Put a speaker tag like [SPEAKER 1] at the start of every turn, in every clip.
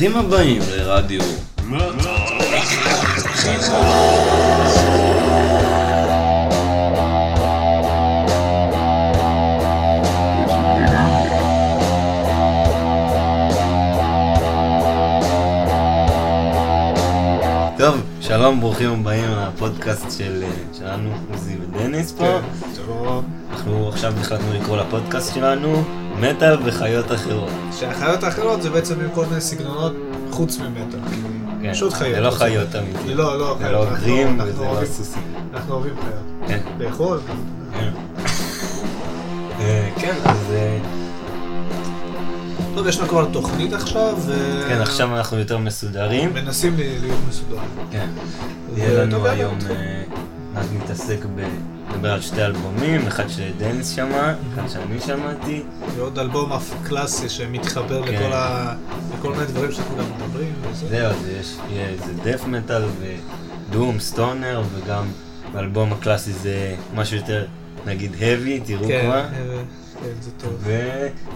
[SPEAKER 1] ברוכים הבאים לרדיו. טוב, שלום, ברוכים הבאים לפודקאסט של, שלנו, עוזי ודניס פה.
[SPEAKER 2] כן.
[SPEAKER 1] אנחנו עכשיו החלטנו לקרוא לפודקאסט שלנו מטאל וחיות אחרות.
[SPEAKER 2] שהחיות האחרות זה בעצם עם כל מיני סגנונות חוץ ממטה.
[SPEAKER 1] כן,
[SPEAKER 2] פשוט חיות.
[SPEAKER 1] זה לא חיות אמיתי.
[SPEAKER 2] זה לא, לא
[SPEAKER 1] זה. לא גרים וזה לא סוסים.
[SPEAKER 2] אנחנו אוהבים חיות.
[SPEAKER 1] כן.
[SPEAKER 2] לאכול.
[SPEAKER 1] כן. אה, כן, אז אה,
[SPEAKER 2] טוב, יש לנו כבר תוכנית עכשיו.
[SPEAKER 1] כן, עכשיו אנחנו יותר מסודרים.
[SPEAKER 2] מנסים להיות מסודרים.
[SPEAKER 1] כן. יהיה לנו היום,
[SPEAKER 2] נתחיל.
[SPEAKER 1] אה, נתעסק ב... נדבר על שתי אלבומים, אחד שדניס שמע, אחד שאני שמעתי.
[SPEAKER 2] ועוד אלבום אף קלאסי שמתחבר
[SPEAKER 1] כן.
[SPEAKER 2] לכל ה... לכל מיני דברים גם מדברים.
[SPEAKER 1] זהו, אז יש, איזה דף מטאל ודום, סטונר, וגם באלבום הקלאסי זה משהו יותר, נגיד, heavy, תראו
[SPEAKER 2] כן,
[SPEAKER 1] כבר.
[SPEAKER 2] אה, כן, זה טוב.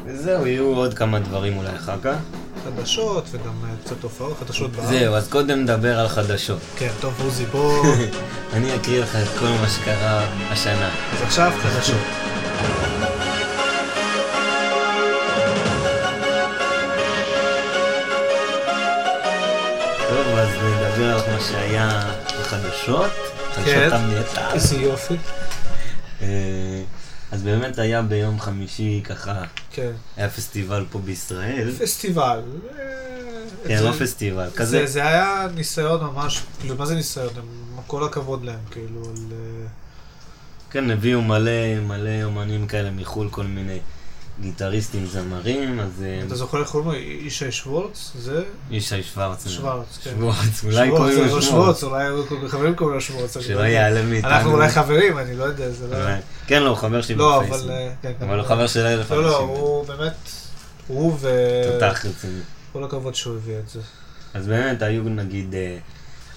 [SPEAKER 1] וזהו, יהיו עוד כמה דברים אולי אחר כך.
[SPEAKER 2] חדשות וגם אה, קצת הופעות, חדשות בארץ.
[SPEAKER 1] זהו, אז קודם נדבר על חדשות.
[SPEAKER 2] כן, טוב, עוזי, בוא...
[SPEAKER 1] אני אקריא לך את כל מה שקרה השנה.
[SPEAKER 2] אז עכשיו חדשות.
[SPEAKER 1] טוב, אז נדבר על מה שהיה בחדשות. חדשות
[SPEAKER 2] כן. איזה יופי.
[SPEAKER 1] אה, אז באמת היה ביום חמישי ככה,
[SPEAKER 2] כן.
[SPEAKER 1] היה פסטיבל פה בישראל.
[SPEAKER 2] פסטיבל. אה,
[SPEAKER 1] כן,
[SPEAKER 2] זה-
[SPEAKER 1] לא פסטיבל,
[SPEAKER 2] זה,
[SPEAKER 1] כזה.
[SPEAKER 2] זה היה ניסיון ממש, כאילו, מה זה ניסיון? הם- כל הכבוד להם, כאילו, ל...
[SPEAKER 1] כן, הביאו מלא מלא אומנים כאלה מחו"ל, כל מיני גיטריסטים, זמרים, אז אה,
[SPEAKER 2] אתה זוכר איך קוראים לו? ישי שוורץ? זה?
[SPEAKER 1] ישי שוורץ.
[SPEAKER 2] שוורץ, כן.
[SPEAKER 1] שוורץ, אולי קוראים לו
[SPEAKER 2] לא
[SPEAKER 1] שוורץ.
[SPEAKER 2] אולי חברים קוראים לו שוורץ.
[SPEAKER 1] שלא
[SPEAKER 2] לא.
[SPEAKER 1] ייעלם מאיתנו.
[SPEAKER 2] אנחנו אולי חברים, אני לא יודע, זה לא...
[SPEAKER 1] כן, לא, הוא חבר שלי
[SPEAKER 2] לא,
[SPEAKER 1] בפייסבוק.
[SPEAKER 2] אבל... אה, כן,
[SPEAKER 1] הוא חבר של אלף
[SPEAKER 2] לא, לא. הוא באמת... הוא ו...
[SPEAKER 1] תותח רציני.
[SPEAKER 2] כל הכבוד שהוא הביא את זה.
[SPEAKER 1] אז באמת היו נגיד אה,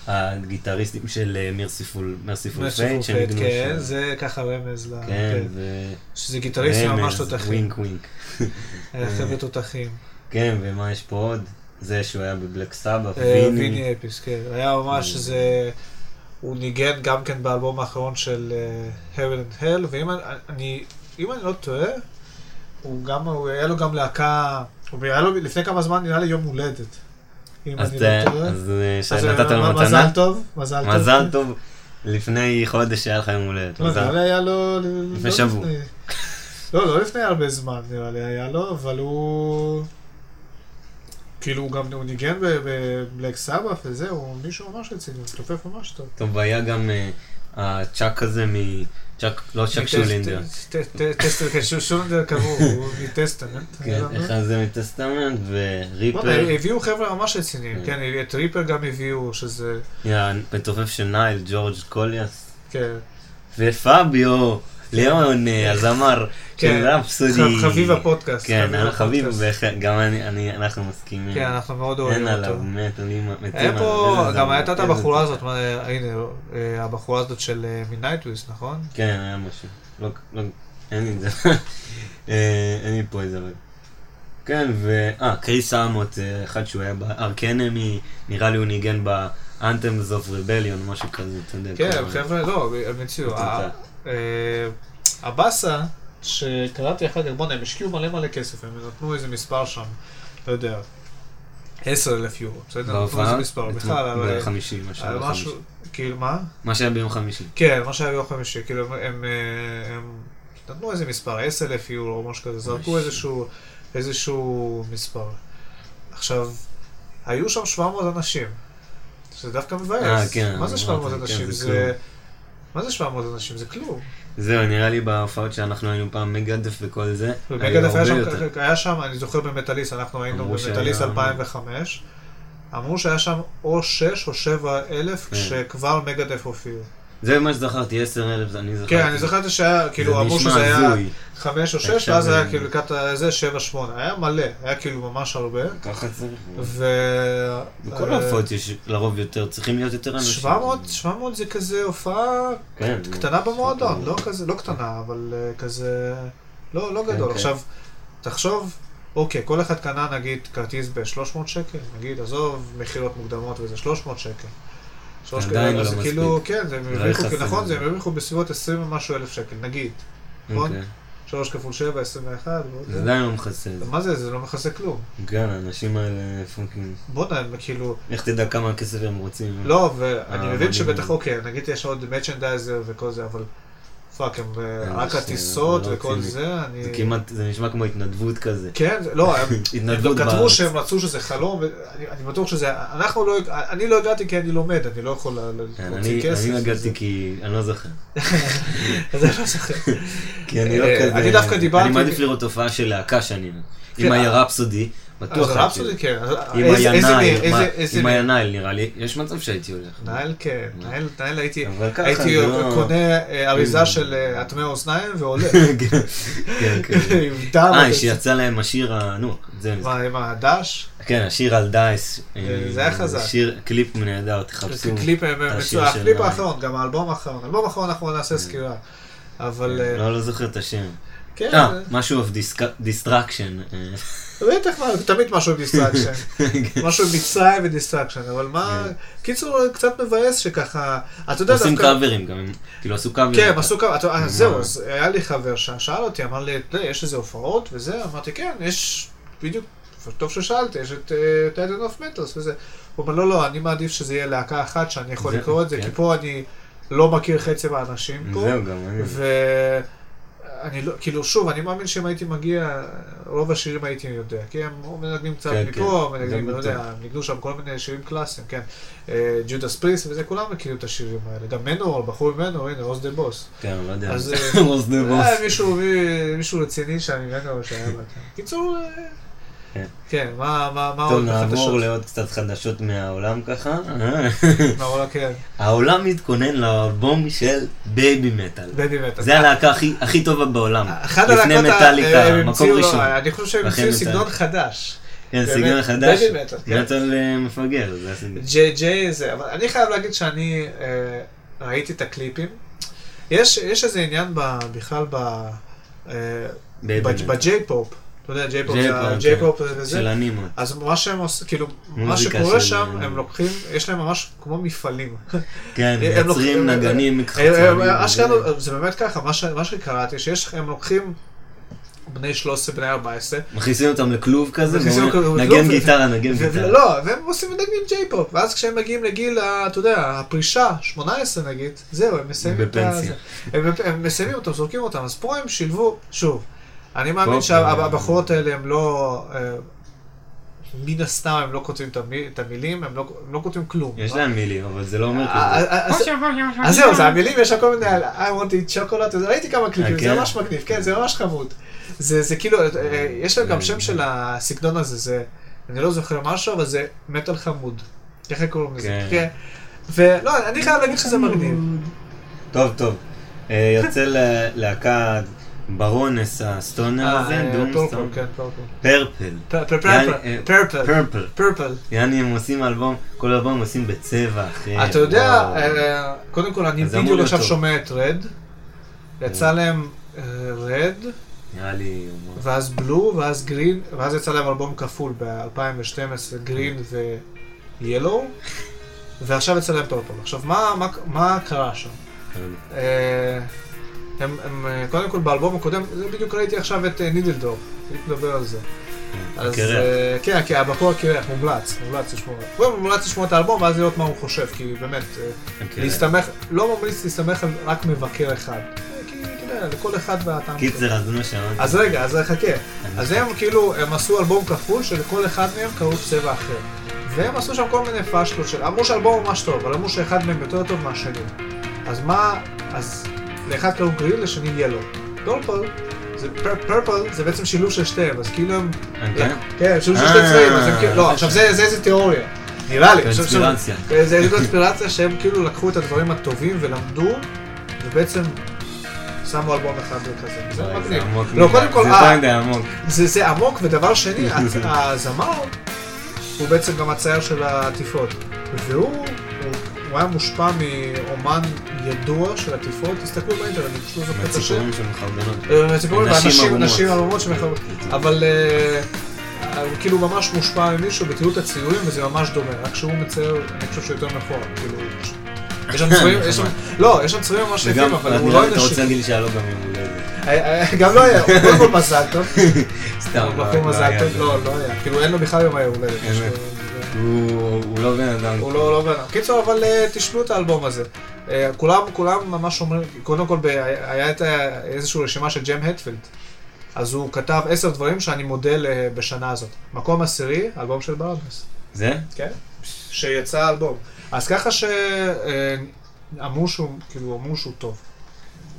[SPEAKER 1] הגיטריסטים של אה, מרסיפול מרסיפול פייט
[SPEAKER 2] פייט,
[SPEAKER 1] שניגנו
[SPEAKER 2] כן,
[SPEAKER 1] שם.
[SPEAKER 2] זה ככה רמז ל...
[SPEAKER 1] כן, ו...
[SPEAKER 2] שזה גיטריסטים ממש תותחים.
[SPEAKER 1] ווינק ווינק.
[SPEAKER 2] אה, חבר'ה תותחים.
[SPEAKER 1] כן, ומה יש פה עוד? זה שהוא היה בבלק סבא,
[SPEAKER 2] אה,
[SPEAKER 1] ויני.
[SPEAKER 2] ויני אפיס, כן. היה ממש
[SPEAKER 1] אה.
[SPEAKER 2] איזה... הוא ניגן גם כן באלבום האחרון של Heaven and Hell, ואם אני- אני, אם אני לא טועה, הוא גם, הוא היה לו גם להקה, הוא היה לו לפני כמה זמן נראה לי יום הולדת. אם
[SPEAKER 1] אז
[SPEAKER 2] אני לא טועה.
[SPEAKER 1] אז אה,
[SPEAKER 2] אז,
[SPEAKER 1] שנתת
[SPEAKER 2] אה,
[SPEAKER 1] לו
[SPEAKER 2] מזל
[SPEAKER 1] מתנה?
[SPEAKER 2] טוב, מזל טוב.
[SPEAKER 1] מזל טוב. לפני חודש היה לך יום הולדת.
[SPEAKER 2] לא,
[SPEAKER 1] מזל.
[SPEAKER 2] נראה לי היה לו...
[SPEAKER 1] לפני
[SPEAKER 2] לא
[SPEAKER 1] שבוע.
[SPEAKER 2] לא, לא לפני הרבה זמן נראה לי היה לו, אבל הוא... כאילו הוא גם, הוא ניגן בבלק סבא וזה, הוא מישהו ממש רציני, הוא תופף ממש טוב.
[SPEAKER 1] טוב, היה גם אה, הצ'אק הזה מ... צ'אק, לא צ'אק
[SPEAKER 2] מטסט-
[SPEAKER 1] שולינדר.
[SPEAKER 2] טסטר, כן, שולינדר קבעו, הוא מטסטמנט.
[SPEAKER 1] כן, אחד זה מטסטמנט וריפר.
[SPEAKER 2] הביאו חבר'ה ממש רציניים,
[SPEAKER 1] כן.
[SPEAKER 2] כן, את ריפר גם הביאו, שזה,
[SPEAKER 1] המתופף של Nile, ג'ורג' קוליאס.
[SPEAKER 2] כן,
[SPEAKER 1] ופביו, ליאון, אה, הזמר
[SPEAKER 2] כן,
[SPEAKER 1] של Rhapsody.
[SPEAKER 2] ח- חביב הפודקאסט.
[SPEAKER 1] כן,
[SPEAKER 2] חביב
[SPEAKER 1] גם אנחנו מסכימים.
[SPEAKER 2] כן, אנחנו מאוד אוהבים
[SPEAKER 1] אין
[SPEAKER 2] אותו.
[SPEAKER 1] עליו, מת, אני מתים
[SPEAKER 2] היה. פה, גם הייתה את הבחורה. הזאת, הנה, אה, הבחורה הזאת של מנייטוויסט, נכון?
[SPEAKER 1] כן, היה משהו. לא, לא, אין לי את זה. אה, אין לי פה איזה. כן, ו... אה, קריס אמוט, אה, אחד שהוא היה בארקנמי, נראה לי הוא ניגן ב-Anthems of Rebellion, משהו כזה, אתה יודע.
[SPEAKER 2] כן. חבר'ה, לא, הם הציעו. אה, הבאסה, שקראתי אחר כך, בוא'נה, הם השקיעו מלא מלא כסף, הם נתנו איזה מספר שם, לא יודע, 10 אלף יורו, בסדר? נתנו איזה? מספר, בכלל,
[SPEAKER 1] בחמישי, בחמישי.
[SPEAKER 2] משהו, כאילו, מה?
[SPEAKER 1] מה שהיה ביום חמישי.
[SPEAKER 2] כן, מה שהיה ביום חמישי, כאילו, הם- אה, נתנו איזה מספר, 10 אלף יורו או משהו כזה, זרקו. איזשהו, איזשהו מספר. עכשיו, היו שם 700 אנשים, שזה דווקא מבאס.
[SPEAKER 1] אה, כן,
[SPEAKER 2] מה זה 700
[SPEAKER 1] אמרתם, כן,
[SPEAKER 2] אנשים?
[SPEAKER 1] זה...
[SPEAKER 2] מה זה 700 אנשים? זה כלום.
[SPEAKER 1] זהו, נראה לי בהופעות שאנחנו היינו פעם מגדף וכל זה.
[SPEAKER 2] ומגדף היה שם. היה שם, אני זוכר במטאליסט, אנחנו היינו
[SPEAKER 1] שהיה-
[SPEAKER 2] 2005, אמרו שהיה שם או 6 או 7 אלף
[SPEAKER 1] כן.
[SPEAKER 2] כשכבר מגדף הופיעו.
[SPEAKER 1] זה מה שזכרתי, 10 אלף, אני זכרתי.
[SPEAKER 2] כן, אני זכרתי שהיה, כאילו, אמרו שזה
[SPEAKER 1] זה
[SPEAKER 2] היה
[SPEAKER 1] נשמע הזוי.
[SPEAKER 2] 5 או 6,
[SPEAKER 1] עכשיו
[SPEAKER 2] ואז היה כאילו לקראת זה 7, 8, היה מלא, היה כאילו ממש הרבה,
[SPEAKER 1] ככה צריך.
[SPEAKER 2] ו...
[SPEAKER 1] בכל
[SPEAKER 2] אה,
[SPEAKER 1] ההופעות יש לרוב יותר, צריכים להיות יותר אנשים.
[SPEAKER 2] 700, 700 זה כזה הופעה
[SPEAKER 1] כן.
[SPEAKER 2] קטנה במועדון. לא כזה, לא קטנה, אבל אה, כזה, לא, לא
[SPEAKER 1] כן,
[SPEAKER 2] גדול.
[SPEAKER 1] כן.
[SPEAKER 2] עכשיו, תחשוב, אוקיי, כל אחד קנה נגיד כרטיס ב-300 שקל, נגיד, עזוב מכירות מוקדמות וזה 300 שקל. שלוש כאלה,
[SPEAKER 1] לא
[SPEAKER 2] אז
[SPEAKER 1] מספיק.
[SPEAKER 2] כאילו, כן, זה
[SPEAKER 1] לא
[SPEAKER 2] הרוויחו, נכון. זה הרוויחו בסביבות 20 ומשהו אלף שקל, נגיד. נכון?
[SPEAKER 1] אוקיי.
[SPEAKER 2] 3 כפול 7, 21. ועוד
[SPEAKER 1] זה
[SPEAKER 2] זה.
[SPEAKER 1] עדיין לא מכסה את זה.
[SPEAKER 2] מה זה, זה לא מכסה כלום.
[SPEAKER 1] כן, האנשים האלה פונקים.
[SPEAKER 2] בוא'נה, הם כאילו,
[SPEAKER 1] איך תדע כמה כסף הם רוצים?
[SPEAKER 2] לא, ואני
[SPEAKER 1] אה,
[SPEAKER 2] מבין. שבטח, אוקיי, נגיד יש עוד merchandise וכל זה, אבל פאק, הם אה, רק
[SPEAKER 1] זה
[SPEAKER 2] הטיסות
[SPEAKER 1] לא
[SPEAKER 2] וכל. זה, אני...
[SPEAKER 1] זה כמעט, זה נשמע כמו התנדבות כזה.
[SPEAKER 2] כן, לא, הם כתבו. שהם רצו שזה חלום, אני בטוח שזה, אנחנו לא, אני לא הגעתי כי אני לומד, אני לא יכול
[SPEAKER 1] כן,
[SPEAKER 2] להוציא כסף.
[SPEAKER 1] אני. הגעתי כי אני לא זוכר.
[SPEAKER 2] אז אני לא זוכר.
[SPEAKER 1] כי אני לא
[SPEAKER 2] אה,
[SPEAKER 1] כזה...
[SPEAKER 2] אני דווקא דיברתי-
[SPEAKER 1] אני מעדיף לראות הופעה של להקה שאני...
[SPEAKER 2] כן,
[SPEAKER 1] אם
[SPEAKER 2] אה, אז
[SPEAKER 1] בטוח הייתי.
[SPEAKER 2] רפסודי כן, אז
[SPEAKER 1] אם
[SPEAKER 2] מי-
[SPEAKER 1] היה נייל נראה לי, יש מצב שהייתי הולך.
[SPEAKER 2] נייל כן, נייל הייתי, הייתי
[SPEAKER 1] לא-
[SPEAKER 2] קונה אה, אריזה
[SPEAKER 1] Mm.
[SPEAKER 2] של אה, הטמא אוזניים והולך.
[SPEAKER 1] כן, כן, כן.
[SPEAKER 2] עם דם.
[SPEAKER 1] אה. שיצא להם השיר, נו, זה
[SPEAKER 2] מה, עם הדש?
[SPEAKER 1] כן, השיר על דייס.
[SPEAKER 2] זה היה חזק.
[SPEAKER 1] שיר, קליפ נהדר, תחפשו.
[SPEAKER 2] קליפ אה, מצוין, הקליפ האחרון, גם האלבום האחרון, האלבום האחרון אנחנו נעשה סקירה. אבל אה,
[SPEAKER 1] לא, לא זוכר את השם.
[SPEAKER 2] כן,
[SPEAKER 1] אה, משהו of destruction.
[SPEAKER 2] בטח, תמיד משהו עם destruction. משהו עם מצרים ו destruction, אבל מה,
[SPEAKER 1] כן.
[SPEAKER 2] קיצור, קצת מבאס שככה, אתה יודע
[SPEAKER 1] עושים
[SPEAKER 2] דווקא,
[SPEAKER 1] קאברים גם, כאילו עשו קאברים.
[SPEAKER 2] כן, עשו אז
[SPEAKER 1] מה?
[SPEAKER 2] זהו, היה לי חבר ששאל אותי, אמר לי, יש איזה הופעות וזה, אמרתי, כן, יש, בדיוק, טוב ששאלת, יש את טייטן אוף מטלס וזה. הוא אומר, לא, לא, אני מעדיף שזה יהיה להקה אחת שאני יכול לקרוא את זה,
[SPEAKER 1] כן.
[SPEAKER 2] כי פה אני לא מכיר חצי מהאנשים פה.
[SPEAKER 1] זהו גם, אני...
[SPEAKER 2] לא, כאילו, שוב, אני מאמין שאם הייתי מגיע, רוב השירים הייתי יודע, כי הם מנגנים קצת
[SPEAKER 1] כן,
[SPEAKER 2] מפה,
[SPEAKER 1] כן,
[SPEAKER 2] מנגנים, לא יודע, ניגנו שם כל מיני שירים קלאסיים, כן. Judas Priest וזה, כולם מכירים את השירים האלה. גם מנור, בחור ממנור, הנה, עוז the boss.
[SPEAKER 1] כן, לא יודע. עוז the boss.
[SPEAKER 2] אה, מישהו, מי- מישהו רציני שם ממנו שהיה בה. קיצור, אה,
[SPEAKER 1] כן.
[SPEAKER 2] מה מה- מה
[SPEAKER 1] טוב,
[SPEAKER 2] עוד
[SPEAKER 1] נעבור
[SPEAKER 2] בחדשות?
[SPEAKER 1] לעוד קצת חדשות מהעולם ככה.
[SPEAKER 2] מה עוד, כן,
[SPEAKER 1] העולם מתכונן לאלבום של
[SPEAKER 2] Babymetal. Babymetal.
[SPEAKER 1] זה הלהקה הכי- הכי טובה בעולם. לפני
[SPEAKER 2] הלהקות, ה-
[SPEAKER 1] מטאליקה,
[SPEAKER 2] הם
[SPEAKER 1] מקום ראשון.
[SPEAKER 2] אני חושב שהם המציאו. סגנון חדש.
[SPEAKER 1] כן, סגנון חדש.
[SPEAKER 2] בייבי מטאל.
[SPEAKER 1] מטאל אה, מפגר, זה הסגנון.
[SPEAKER 2] ג'יי ג'יי זה, אבל אני חייב להגיד שאני אה, ראיתי את הקליפים. יש, איזה עניין בכלל ב, אה. בג'יי פופ. אתה יודע, ג'יי פופ
[SPEAKER 1] ג'יי
[SPEAKER 2] זה
[SPEAKER 1] פופ,
[SPEAKER 2] הג'יי
[SPEAKER 1] כן.
[SPEAKER 2] וזה.
[SPEAKER 1] של הנימות.
[SPEAKER 2] אז מה שהם עושים, כאילו, מה שקורה שם, הם לוקחים, יש להם ממש כמו מפעלים.
[SPEAKER 1] כן, מייצרים נגנים מקחצנים.
[SPEAKER 2] זה באמת ככה, מה שקראתי, שיש, הם לוקחים בני 13, בני 14,
[SPEAKER 1] מכניסים אותם לכלוב כזה, נגן גיטרה, נגן גיטרה.
[SPEAKER 2] לא, והם עושים מנגנים ג'יי פופ, ואז כשהם מגיעים לגיל, ה- אתה יודע, הפרישה, 18 נגיד, זהו, הם מסיימים את. הם, הם מסיימים אותם, זורקים אותם, אז פה הם שילבו, שוב, אני מאמין שהבחורות האלה הם לא, אה, מן הסתם הם לא כותבים את המי- את המילים, הם לא הם לא כותבים כלום.
[SPEAKER 1] יש להם מילים, אבל זה לא אומר
[SPEAKER 2] אה,
[SPEAKER 1] כזה.
[SPEAKER 2] אה, אז- זהו, זה המילים, יש שם כל מיני, I want to eat chocolate, ראיתי כמה קליפים,
[SPEAKER 1] אה,
[SPEAKER 2] זה
[SPEAKER 1] כן?
[SPEAKER 2] ממש מגניב, כן, זה ממש חמוד. זה זה כאילו, אה, יש להם גם שם של הסגנון הזה, זה, אני לא זוכר משהו, אבל זה מטאל חמוד. ככה קוראים לזה.
[SPEAKER 1] כן.
[SPEAKER 2] כן. ולא, אני חייב להגיד שזה מגניב.
[SPEAKER 1] טוב, טוב. אה, יוצא ל- להקה ברונס ה stoner הזה,
[SPEAKER 2] אה, Purple,
[SPEAKER 1] דומסטון.
[SPEAKER 2] כן,
[SPEAKER 1] purple.
[SPEAKER 2] Purple.
[SPEAKER 1] Purple, אה,
[SPEAKER 2] purple.
[SPEAKER 1] יעני הם עושים אלבום, כל אלבום עושים בצבע אחר.
[SPEAKER 2] אתה יודע. אה, קודם כל, אני בדיוק עכשיו. שומע את רד. יצא להם רד,
[SPEAKER 1] נראה לי...
[SPEAKER 2] ואז בלו, ואז גרין, ואז יצא להם אלבום כפול ב-2012, גרין ויאלו, ועכשיו יצא להם פרפל. עכשיו, מה קרה שם? הם, הם, אה, קודם כל באלבום הקודם, זה בדיוק ראיתי עכשיו את אה, נידלדור, בדיוק מדבר על זה. אז
[SPEAKER 1] הקרח.
[SPEAKER 2] אה, כן, כי הבחור הקרח, מומלץ, מומלץ לשמוע. קודם מומלץ לשמוע את האלבום ואז לראות מה הוא חושב, כי באמת. להסתמך, לא ממליץ להסתמך על רק מבקר אחד. כי אתה לכל אחד והטעם שלו.
[SPEAKER 1] קיצר, אז נו שמעתי.
[SPEAKER 2] אז רגע, אז חכה. אז הם כאילו, הם עשו אלבום כפול שלכל אחד מהם קראו צבע אחר. והם עשו שם כל מיני פאשלות של, אמרו שהאלבום ממש טוב, אבל אמרו שאחד מהם יותר טוב מהשני. אז מה, אז לאחד קראו גריל, לשני ילו. פרפל, זה פרפל, זה בעצם שילוב של שתיהם, אז כאילו הם,
[SPEAKER 1] כן?
[SPEAKER 2] כן, שילוב של שתי
[SPEAKER 1] אה,
[SPEAKER 2] צבעים, אז הם כאילו, לא, עכשיו זה זה איזה תיאוריה. נראה לי,
[SPEAKER 1] קונספירציה.
[SPEAKER 2] זה איזה קונספירציה שהם כאילו לקחו את הדברים הטובים ולמדו, ובעצם שמו אלבום אחד כזה. זה מגניב. לא. קודם כל,
[SPEAKER 1] זה
[SPEAKER 2] אה,
[SPEAKER 1] עמוק.
[SPEAKER 2] זה, עמוק, ודבר שני, הזמר הוא בעצם גם הצייר של העטיפות. והוא הוא, היה מושפע מאומן ידוע של עטיפות, תסתכלו באינטרנט, אני פשוט לא זוכר את השם.
[SPEAKER 1] מהציפורים שמחרבנות.
[SPEAKER 2] אה, ציפורים,
[SPEAKER 1] נשים ערומות.
[SPEAKER 2] שמחברות. אבל אה, הוא כאילו ממש מושפע ממישהו בתיעוד הציורים, וזה ממש דומה, רק שהוא מצייר, אני חושב שהוא יותר נכון, כאילו... יש שם צבעים, יש שם, לא, יש שם צבעים ממש יפים, אבל הוא לא
[SPEAKER 1] לי אתה רוצה
[SPEAKER 2] אנושי.
[SPEAKER 1] להגיד לי שהיה לו גם יום הולדת.
[SPEAKER 2] אה, גם לא היה, הוא קודם כל מזל טוב.
[SPEAKER 1] סתם, לא לא היה.
[SPEAKER 2] לא, לא היה. כאילו אין לו בכלל יום היום
[SPEAKER 1] הוא לא בן אדם.
[SPEAKER 2] הוא לא, לא בן אדם. קיצור, אבל אה, תשמעו את האלבום הזה. אה, כולם, כולם ממש אומרים, קודם כל היה את איזושהי רשימה של ג'ם הטפילד. אז הוא כתב עשר דברים שאני מודה בשנה הזאת. מקום עשירי, אלבום של ברנס.
[SPEAKER 1] זה?
[SPEAKER 2] כן? שיצא האלבום. אז ככה שאמרו שהוא, כאילו, אמרו שהוא טוב.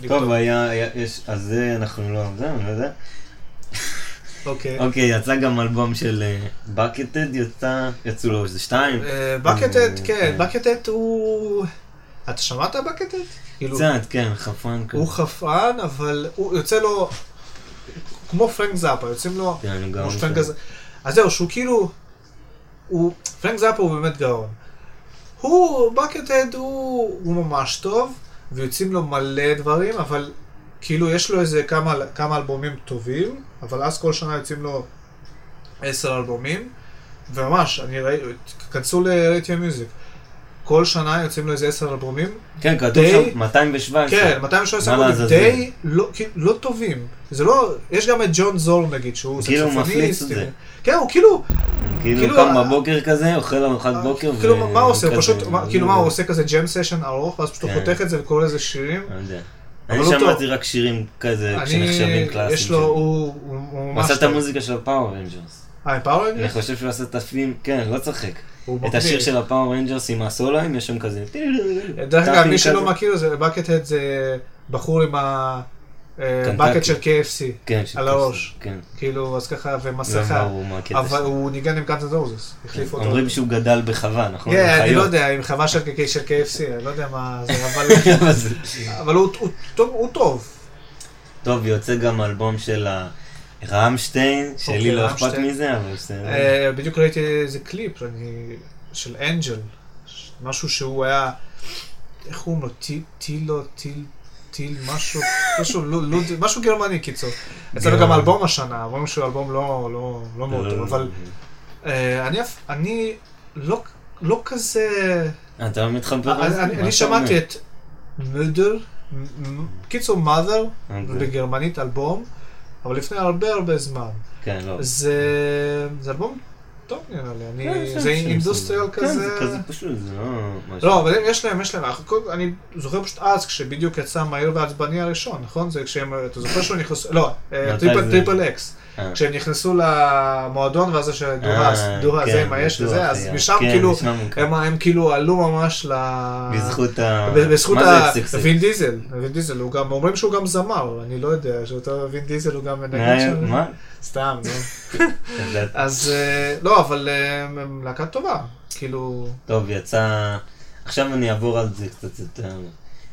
[SPEAKER 1] טוב, היה, היה- יש, אז זה אנחנו לא, זה, אני לא יודע.
[SPEAKER 2] אוקיי.
[SPEAKER 1] אוקיי, יצא גם אלבום של בקטד, יצא, יצאו לו איזה שתיים.
[SPEAKER 2] בקטד,
[SPEAKER 1] אה,
[SPEAKER 2] כן,
[SPEAKER 1] כן.
[SPEAKER 2] בקטד הוא... אתה שמעת בקטד? כאילו,
[SPEAKER 1] קצת, כן, חפן.
[SPEAKER 2] הוא חפרן, אבל הוא יוצא לו, כמו פרנק זאפה, יוצאים לו,
[SPEAKER 1] כן,
[SPEAKER 2] כמו. פרנק זאפה. אז זהו, שהוא כאילו, הוא, פרנק זאפה הוא באמת גאון. הוא, בקטד הוא, הוא ממש טוב, ויוצאים לו מלא דברים, אבל כאילו יש לו איזה כמה, כמה אלבומים טובים, אבל אז כל שנה יוצאים לו עשר אלבומים, וממש, אני ראיתי, כנסו ל-Radio Music. כל שנה יוצאים לו איזה עשר אלבומים,
[SPEAKER 1] כן, כתוב שם 217.
[SPEAKER 2] כן, 217
[SPEAKER 1] מה
[SPEAKER 2] אלבומים? די לא, כאילו, לא טובים. זה לא, יש גם את ג'ון זול נגיד, שהוא
[SPEAKER 1] כאילו הוא. מפליץ את זה.
[SPEAKER 2] כן, הוא כאילו,
[SPEAKER 1] כאילו
[SPEAKER 2] כאילו,
[SPEAKER 1] קם בבוקר כזה, אוכל ארוחת בוקר.
[SPEAKER 2] כאילו, מה הוא עושה? הוא פשוט, כאילו, מה, הוא
[SPEAKER 1] יודע.
[SPEAKER 2] עושה כזה ג'ם סשן ארוך, ואז פשוט הוא
[SPEAKER 1] כן.
[SPEAKER 2] חותך את זה וקורא לזה שירים.
[SPEAKER 1] אני שמעתי. רק שירים כזה שנחשבים קלאסיים.
[SPEAKER 2] יש לו,
[SPEAKER 1] שלו.
[SPEAKER 2] הוא הוא-
[SPEAKER 1] עשה את. המוזיקה של ה Power Rangers.
[SPEAKER 2] אה, Power
[SPEAKER 1] אני חושב שהוא עשה את ה theme, כן, לא.
[SPEAKER 2] הוא
[SPEAKER 1] את השיר. של ה Power Rangers עם הסולואים, יש שם כזה...
[SPEAKER 2] דרך אגב, מי שלא. מכיר, זה Buckethead זה בחור עם
[SPEAKER 1] קנטקי.
[SPEAKER 2] ה bucket של KFC,
[SPEAKER 1] כן,
[SPEAKER 2] על הראש.
[SPEAKER 1] כן.
[SPEAKER 2] כאילו, אז ככה, ומסכה.
[SPEAKER 1] הקטע
[SPEAKER 2] אבל. הוא ניגן עם Guns N' Roses, החליף אותו.
[SPEAKER 1] אומרים שהוא גדל בחווה, נכון?
[SPEAKER 2] כן, אני. לא יודע, עם חווה של KFC, אני לא יודע מה זה, אבל- הוא טוב- טוב.
[SPEAKER 1] יוצא גם אלבום של רמשטיין, שלי
[SPEAKER 2] אוקיי,
[SPEAKER 1] לא אכפת. מזה, אבל בסדר.
[SPEAKER 2] אה, בדיוק ראיתי איזה קליפ של אנג'ל, משהו שהוא היה, איך קוראים לו? טי- טילו, טיל, משהו, משהו, לא- לא- משהו גרמני קיצור. לו גם. אלבום השנה, אומרים שהוא אלבום לא לא- לא מאוד טוב, אבל אה, אני אף- אני לא- לא כזה...
[SPEAKER 1] אתה לא מתחבר
[SPEAKER 2] אני-
[SPEAKER 1] לזה?
[SPEAKER 2] אני
[SPEAKER 1] מה
[SPEAKER 2] אני שמעתי? את מודר, קיצור מאדר,
[SPEAKER 1] אוקיי.
[SPEAKER 2] בגרמנית אלבום, אבל לפני הרבה הרבה זמן.
[SPEAKER 1] כן, לא.
[SPEAKER 2] זה זה אלבום טוב נראה לי, אני-
[SPEAKER 1] יש
[SPEAKER 2] זה אינדוסטריאל
[SPEAKER 1] סבבה. כן, זה
[SPEAKER 2] כזה.
[SPEAKER 1] כזה פשוט, זה לא משהו.
[SPEAKER 2] לא, אבל יש להם, יש להם, אני זוכר פשוט אז, כשבדיוק יצא מהיר ועצבני הראשון, נכון? זה כשהם, אתה זוכר שהוא נכנס, לא, אה? טריפל אקס.
[SPEAKER 1] אה.
[SPEAKER 2] כשהם נכנסו למועדון ואז יש דורס,
[SPEAKER 1] אה,
[SPEAKER 2] דורס,
[SPEAKER 1] כן,
[SPEAKER 2] זה עם האש וזה, אז
[SPEAKER 1] היה.
[SPEAKER 2] משם
[SPEAKER 1] כן,
[SPEAKER 2] כאילו. הם כאילו עלו ממש ל...
[SPEAKER 1] בזכות ה...
[SPEAKER 2] בזכות ה... וין דיזל, וין דיזל, הוא גם, אומרים שהוא גם זמר, אני לא יודע, שאותו וין דיזל הוא גם מנגן שם,
[SPEAKER 1] מה?
[SPEAKER 2] סתם, נו. אז אה, לא, אבל הם הם להקה טובה, כאילו,
[SPEAKER 1] טוב, יצא... עכשיו אני אעבור על זה קצת יותר.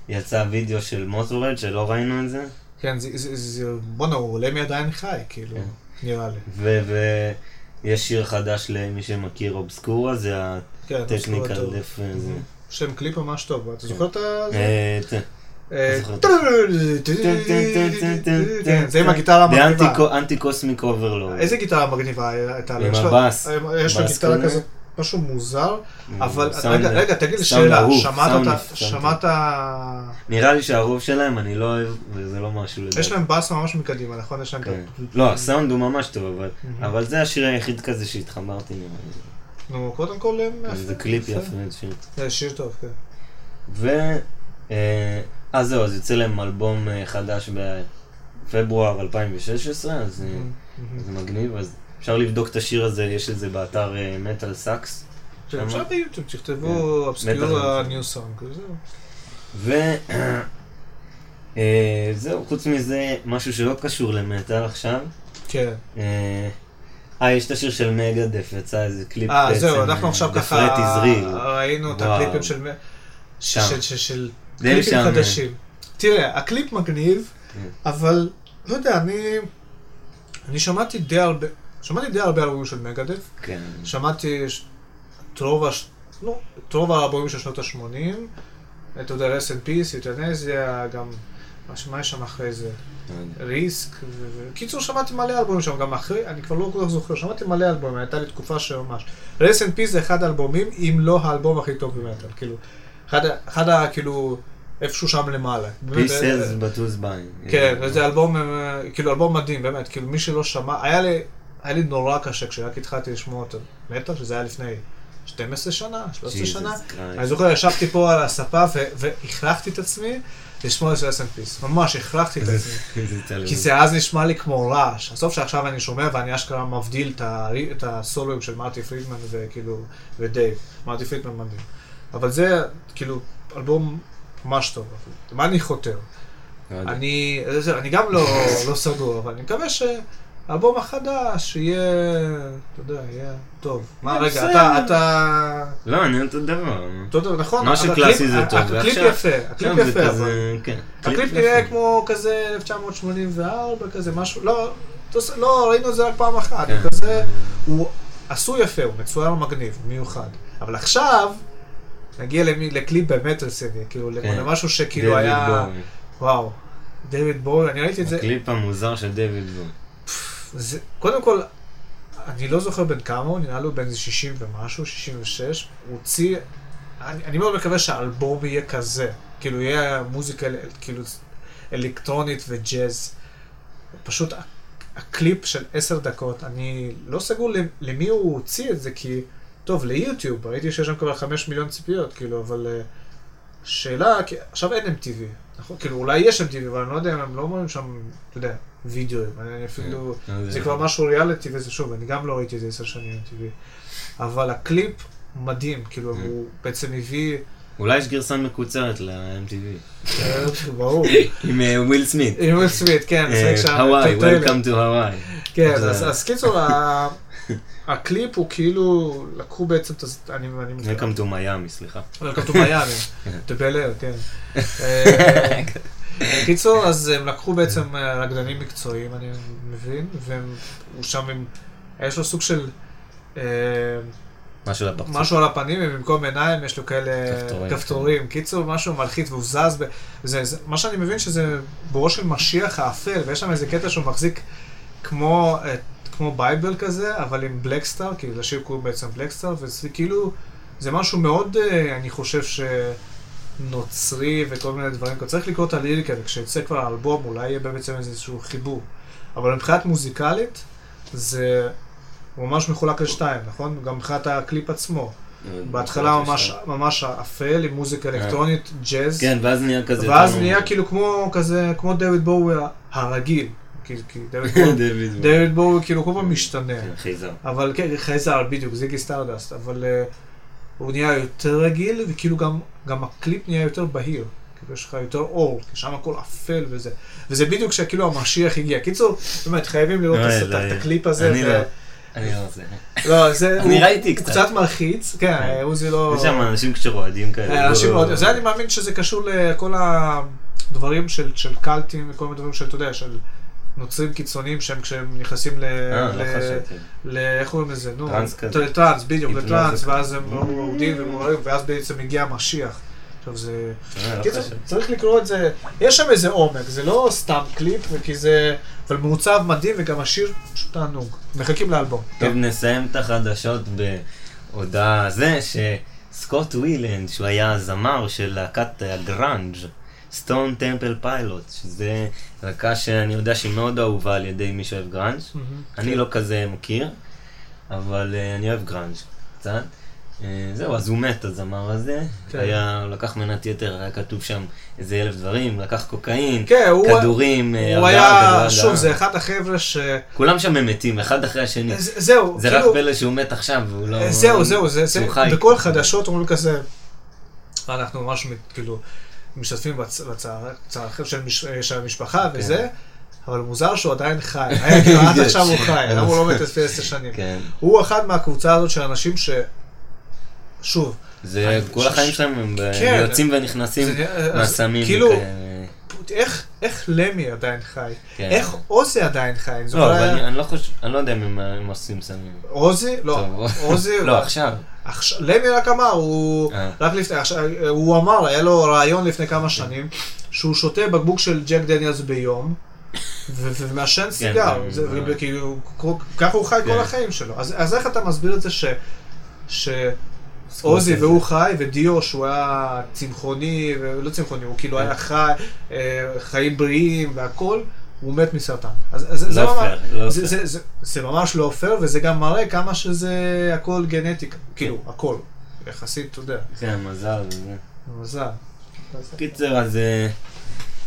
[SPEAKER 1] יצא וידאו של מוטורד שלא ראינו את זה,
[SPEAKER 2] כן, זה- זה- זה- בואנה, הוא עולה מעדיין חי, כאילו,
[SPEAKER 1] כן.
[SPEAKER 2] נראה לי.
[SPEAKER 1] ויש שיר חדש למי שמכיר Obscura, זה
[SPEAKER 2] כן,
[SPEAKER 1] ה technical
[SPEAKER 2] טוב.
[SPEAKER 1] death. זה.
[SPEAKER 2] יש להם קליפ ממש טוב, אתה זוכר את ה... זה?
[SPEAKER 1] אה,
[SPEAKER 2] אה. כן, זה עם הגיטרה המגניבה.
[SPEAKER 1] Anticosmic Overload.
[SPEAKER 2] איזה גיטרה מגניבה הייתה לו?
[SPEAKER 1] עם הבאס.
[SPEAKER 2] יש לו גיטרה. כזאת, משהו מוזר, אבל רגע, רגע, תגיד לי שאלה, שמעת אותה, שמעת,
[SPEAKER 1] נראה לי שהרוב שלהם אני לא אוהב, וזה לא משהו לדעתי.
[SPEAKER 2] יש להם באס ממש מקדימה, נכון? יש להם
[SPEAKER 1] כן. לא, הסאונד הוא ממש טוב, אבל- זה השיר היחיד כזה שהתחברתי נראה לי.
[SPEAKER 2] נו, קודם כל הם...
[SPEAKER 1] זה קליפ יפה, זה שיר.
[SPEAKER 2] זה שיר טוב, כן.
[SPEAKER 1] ו... אה, אז זהו, אז יוצא להם אלבום אה, חדש בפברואר 2016, אז אה, זה מגניב, אז אפשר לבדוק את השיר הזה, יש את זה באתר Metal Sucks.
[SPEAKER 2] כן,
[SPEAKER 1] שמה?
[SPEAKER 2] אפשר ביוטיוב, תכתבו.
[SPEAKER 1] Obscura.
[SPEAKER 2] New song, וזהו.
[SPEAKER 1] אה, זהו, חוץ מזה, משהו שלא קשור למטאל עכשיו.
[SPEAKER 2] כן.
[SPEAKER 1] אה, אה, יש את השיר של מגדף, יצא איזה קליפ
[SPEAKER 2] אה,
[SPEAKER 1] בעצם,
[SPEAKER 2] זהו, אנחנו
[SPEAKER 1] אה,
[SPEAKER 2] עכשיו ככה. ראינו את. הקליפים של... של- קליפים. חדשים. תראה, הקליפ מגניב,
[SPEAKER 1] כן.
[SPEAKER 2] אבל לא יודע, אני... אני שמעתי די הרבה... שמעתי די הרבה אלבומים של מגדף.
[SPEAKER 1] כן.
[SPEAKER 2] שמעתי את רוב הש... לא, את רוב האלבומים של שנות ה-80. אתה יודע, Rust in Peace, Youthanasia, גם מה יש שם אחרי זה?
[SPEAKER 1] יודע.
[SPEAKER 2] Risk, קיצור שמעתי מלא אלבומים שם, גם אחרי, אני כבר לא כל כך זוכר, שמעתי מלא אלבומים, הייתה לי תקופה שממש. Rust in Peace זה אחד האלבומים, אם לא האלבום הכי טוב במטאל, כאילו, אחד, ה-. כאילו, איפשהו שם למעלה. אה,
[SPEAKER 1] but who's buying.
[SPEAKER 2] כן, זה אלבום, אה, כאילו אלבום מדהים, באמת, כאילו מי שלא שמע, היה לי, היה לי נורא קשה כשרק התחלתי לשמוע את המטאל, שזה היה לפני 12 שנה, 13
[SPEAKER 1] Jesus
[SPEAKER 2] שנה.
[SPEAKER 1] Christ.
[SPEAKER 2] אני זוכר, ישבתי פה על הספה ו- והכרחתי את עצמי לשמוע את Rust in Peace, ממש הכרחתי את עצמי. כי זה אז נשמע לי כמו רעש. הסוף שעכשיו אני שומע ואני אשכרה מבדיל את, ה... את הסולואים של מרטי פרידמן וכאילו, ודייב. מרטי פרידמן מדהים. אבל זה כאילו אלבום ממש טוב. מה אני חותר?
[SPEAKER 1] לא.
[SPEAKER 2] אני, אני גם לא, לא סגור, אבל אני מקווה שהאלבום החדש יהיה, אתה יודע, יהיה טוב. מה
[SPEAKER 1] יהיה
[SPEAKER 2] רגע. אתה, אתה,
[SPEAKER 1] לא, אני אותו דבר.
[SPEAKER 2] אתה יודע, נכון?
[SPEAKER 1] משהו
[SPEAKER 2] הקליפ-
[SPEAKER 1] קלאסי זה טוב,
[SPEAKER 2] הקליפ יפה, הקליפ יפה, אבל...
[SPEAKER 1] כזה, כן.
[SPEAKER 2] הקליפ. נראה כמו כזה 1984, כזה משהו, לא, תוס- לא, ראינו את זה רק פעם אחת,
[SPEAKER 1] כן.
[SPEAKER 2] הוא כזה, הוא עשוי יפה, הוא מצויר מגניב, מיוחד. אבל עכשיו, נגיע למי- לקליפ באמת רציני, כאילו,
[SPEAKER 1] כן.
[SPEAKER 2] למשהו שכאילו
[SPEAKER 1] דויד
[SPEAKER 2] היה. וואו, דיוויד בואי, אני ראיתי את זה,
[SPEAKER 1] הקליפ המוזר של דיוויד בואי.
[SPEAKER 2] זה, קודם כל, אני לא זוכר בן כמה הוא, נראה הוא בן איזה 60 ומשהו, 66, הוא הוציא, אני, אני מאוד מקווה שהאלבום יהיה כזה, כאילו יהיה מוזיקה כאילו אלקטרונית וג'אז. פשוט הקליפ של עשר דקות, אני לא סגור למ- למי הוא הוציא את זה, כי, טוב, ליוטיוב, ראיתי שיש שם כבר חמש מיליון צפיות, כאילו, אבל אה, שאלה, עכשיו אין MTV, נכון? כאילו, אולי יש MTV, אבל אני לא יודע אם הם לא אומרים שם, אתה יודע, וידאוים, אני אפילו...
[SPEAKER 1] כן.
[SPEAKER 2] זה כבר משהו ריאליטי, וזה שוב, אני גם לא ראיתי את זה עשר שנים MTV. אבל הקליפ מדהים, כאילו,
[SPEAKER 1] Mm.
[SPEAKER 2] הוא בעצם הביא...
[SPEAKER 1] אולי יש גרסה מקוצרת ל-MTV.
[SPEAKER 2] אה, ברור.
[SPEAKER 1] עם אה, וויל סמית.
[SPEAKER 2] עם וויל סמית, כן,
[SPEAKER 1] אה. הוואי,
[SPEAKER 2] טריילר.
[SPEAKER 1] Welcome to Hawaii.
[SPEAKER 2] כן, אז קיצור, ה- הקליפ הוא כאילו, לקחו בעצם את הז... אני... אני-
[SPEAKER 1] Welcome to Miami, סליחה.
[SPEAKER 2] Welcome to מיאמי, Bel Air, כן. בקיצור, אז הם לקחו בעצם אה, רקדנים מקצועיים, אני מבין, והם, הוא שם עם, יש לו סוג של, אה,
[SPEAKER 1] משהו
[SPEAKER 2] על הפנים, ובמקום עיניים יש לו כאלה
[SPEAKER 1] כפתורים.
[SPEAKER 2] כפתורים. קיצור, משהו מלחיץ והוא זז. ב... זה, זה, מה שאני מבין שזה בואו של משיח האפל, ויש שם איזה קטע שהוא מחזיק כמו, אה, כמו Bible כזה, אבל עם Blackstar, כי לשיר קוראים בעצם Blackstar, וזה כאילו, זה משהו מאוד, אני חושב שנוצרי וכל מיני דברים. צריך לקרוא את הליריקה, וכשיצא כבר האלבום, אולי יהיה בעצם איזשהו חיבור. אבל מבחינת מוזיקלית, זה ממש מחולק לשתיים, נכון? גם מבחינת הקליפ עצמו. בהתחלה ממש, ממש אפל, עם מוזיקה אלקטרונית, ג'אז,
[SPEAKER 1] כן, ואז נהיה כזה...
[SPEAKER 2] ואז נהיה כאילו כמו כזה, כמו דויד בואי הרגיל. כי, דויד
[SPEAKER 1] בואי,
[SPEAKER 2] כאילו כל פעם משתנה.
[SPEAKER 1] כן, חייזר.
[SPEAKER 2] אבל כן, חייזר בדיוק, Ziggy Stardust, אבל uh, הוא נהיה יותר רגיל, וכאילו גם, גם הקליפ נהיה יותר בהיר. כאילו יש לך יותר אור, כי שם הכל אפל וזה. וזה בדיוק כשכאילו המשיח הגיע. קיצור, באמת, חייבים לראות את
[SPEAKER 1] לא,
[SPEAKER 2] את הקליפ הזה.
[SPEAKER 1] אני
[SPEAKER 2] ו-
[SPEAKER 1] לא. אני לא זה.
[SPEAKER 2] לא, זה,
[SPEAKER 1] אני ראיתי
[SPEAKER 2] הוא
[SPEAKER 1] קצת.
[SPEAKER 2] קצת מלחיץ, כן,
[SPEAKER 1] כן.
[SPEAKER 2] עוזי לא...
[SPEAKER 1] יש שם אנשים כשרועדים כאלה.
[SPEAKER 2] אה, אנשים מאוד, זה אני מאמין שזה קשור לכל הדברים של, של cult ים וכל מיני דברים של, אתה יודע, של נוצרים קיצוניים שהם כשהם נכנסים ל...
[SPEAKER 1] אה,
[SPEAKER 2] ל-
[SPEAKER 1] לא.
[SPEAKER 2] ל... איך קוראים לזה? נו,
[SPEAKER 1] טראנס כזה.
[SPEAKER 2] ט- טראנס, בדיוק,
[SPEAKER 1] כזה.
[SPEAKER 2] ואז הם עובדים ומעוררים, ואז בעצם הגיע המשיח. עכשיו זה...
[SPEAKER 1] אה, לא.
[SPEAKER 2] צריך לקרוא את זה, יש שם איזה עומק, זה לא סתם קליפ, כי זה... אבל מעוצב מדהים, וגם השיר פשוט תענוג. מחכים לאלבום.
[SPEAKER 1] טוב, נסיים את החדשות בהודעה זה שסקוט ווילנד, שהוא היה הזמר של להקת הגראנג', Stone Temple Pilot, שזה להקה שאני יודע שהיא מאוד אהובה על ידי מי שאוהב גראנג'.
[SPEAKER 2] מהמם.
[SPEAKER 1] אני לא כזה מכיר, אבל אה, אני אוהב גראנג' קצת. אה, זהו, אז הוא מת, הזמר הזה.
[SPEAKER 2] כן.
[SPEAKER 1] היה, הוא לקח מנת יתר, היה כתוב שם איזה אלף דברים, לקח קוקאין,
[SPEAKER 2] כן, הוא...
[SPEAKER 1] כדורים, אה,
[SPEAKER 2] הוא
[SPEAKER 1] הרגעה,
[SPEAKER 2] היה, שוב. זה אחד החבר'ה ש...
[SPEAKER 1] כולם שם הם מתים, אחד אחרי השני.
[SPEAKER 2] זה- זהו,
[SPEAKER 1] זה רק
[SPEAKER 2] כאילו,
[SPEAKER 1] פלא שהוא מת עכשיו, והוא לא...
[SPEAKER 2] זהו, זהו, זה, זה. בכל חדשות אומרים כזה, אנחנו ממש כאילו משתתפים בצ- בצער צער של, מש, של המשפחה
[SPEAKER 1] כן.
[SPEAKER 2] וזה, אבל מוזר שהוא עדיין חי, היה כאילו עד. עכשיו הוא חי, למה הוא לא מת לפי עשר שנים?
[SPEAKER 1] כן.
[SPEAKER 2] הוא אחד מהקבוצה הזאת של אנשים ש... שוב,
[SPEAKER 1] זה, כל החיים שלהם הם
[SPEAKER 2] כן.
[SPEAKER 1] יוצאים ונכנסים מהסמים.
[SPEAKER 2] כאילו. איך, איך למי עדיין חי?
[SPEAKER 1] כן.
[SPEAKER 2] איך עוזי עדיין חי?
[SPEAKER 1] לא, אבל
[SPEAKER 2] היה-
[SPEAKER 1] אני אני לא חושב, אני לא יודע אם הם- עושים סמים.
[SPEAKER 2] עוזי? לא,
[SPEAKER 1] טוב,
[SPEAKER 2] עוזי,
[SPEAKER 1] לא, עכשיו.
[SPEAKER 2] עכשיו, למי רק אמר, הוא
[SPEAKER 1] אה.
[SPEAKER 2] רק לפני, עכשיו, הוא אמר, היה לו רעיון לפני כמה שנים, שהוא שותה בקבוק של Jack Daniel's ביום, ומעשן סיגר,
[SPEAKER 1] כן,
[SPEAKER 2] וכאילו, כל- ככה הוא חי כל
[SPEAKER 1] כן.
[SPEAKER 2] החיים שלו. אז אז איך אתה מסביר את זה ש... שעוזי והוא חי, ודיו שהוא היה צמחוני, ולא צמחוני, הוא כאילו
[SPEAKER 1] כן.
[SPEAKER 2] היה חי, אה, חיים בריאים והכל, הוא מת מסרטן. אז אז זה
[SPEAKER 1] לא
[SPEAKER 2] ממש-
[SPEAKER 1] פייר, לא
[SPEAKER 2] זה-. זה- זה- זה ממש לא פייר, וזה גם מראה כמה שזה הכל גנטיקה, כאילו, הכל, יחסית, אתה יודע,
[SPEAKER 1] כן, מזל.
[SPEAKER 2] מזל.
[SPEAKER 1] קיצר, אז...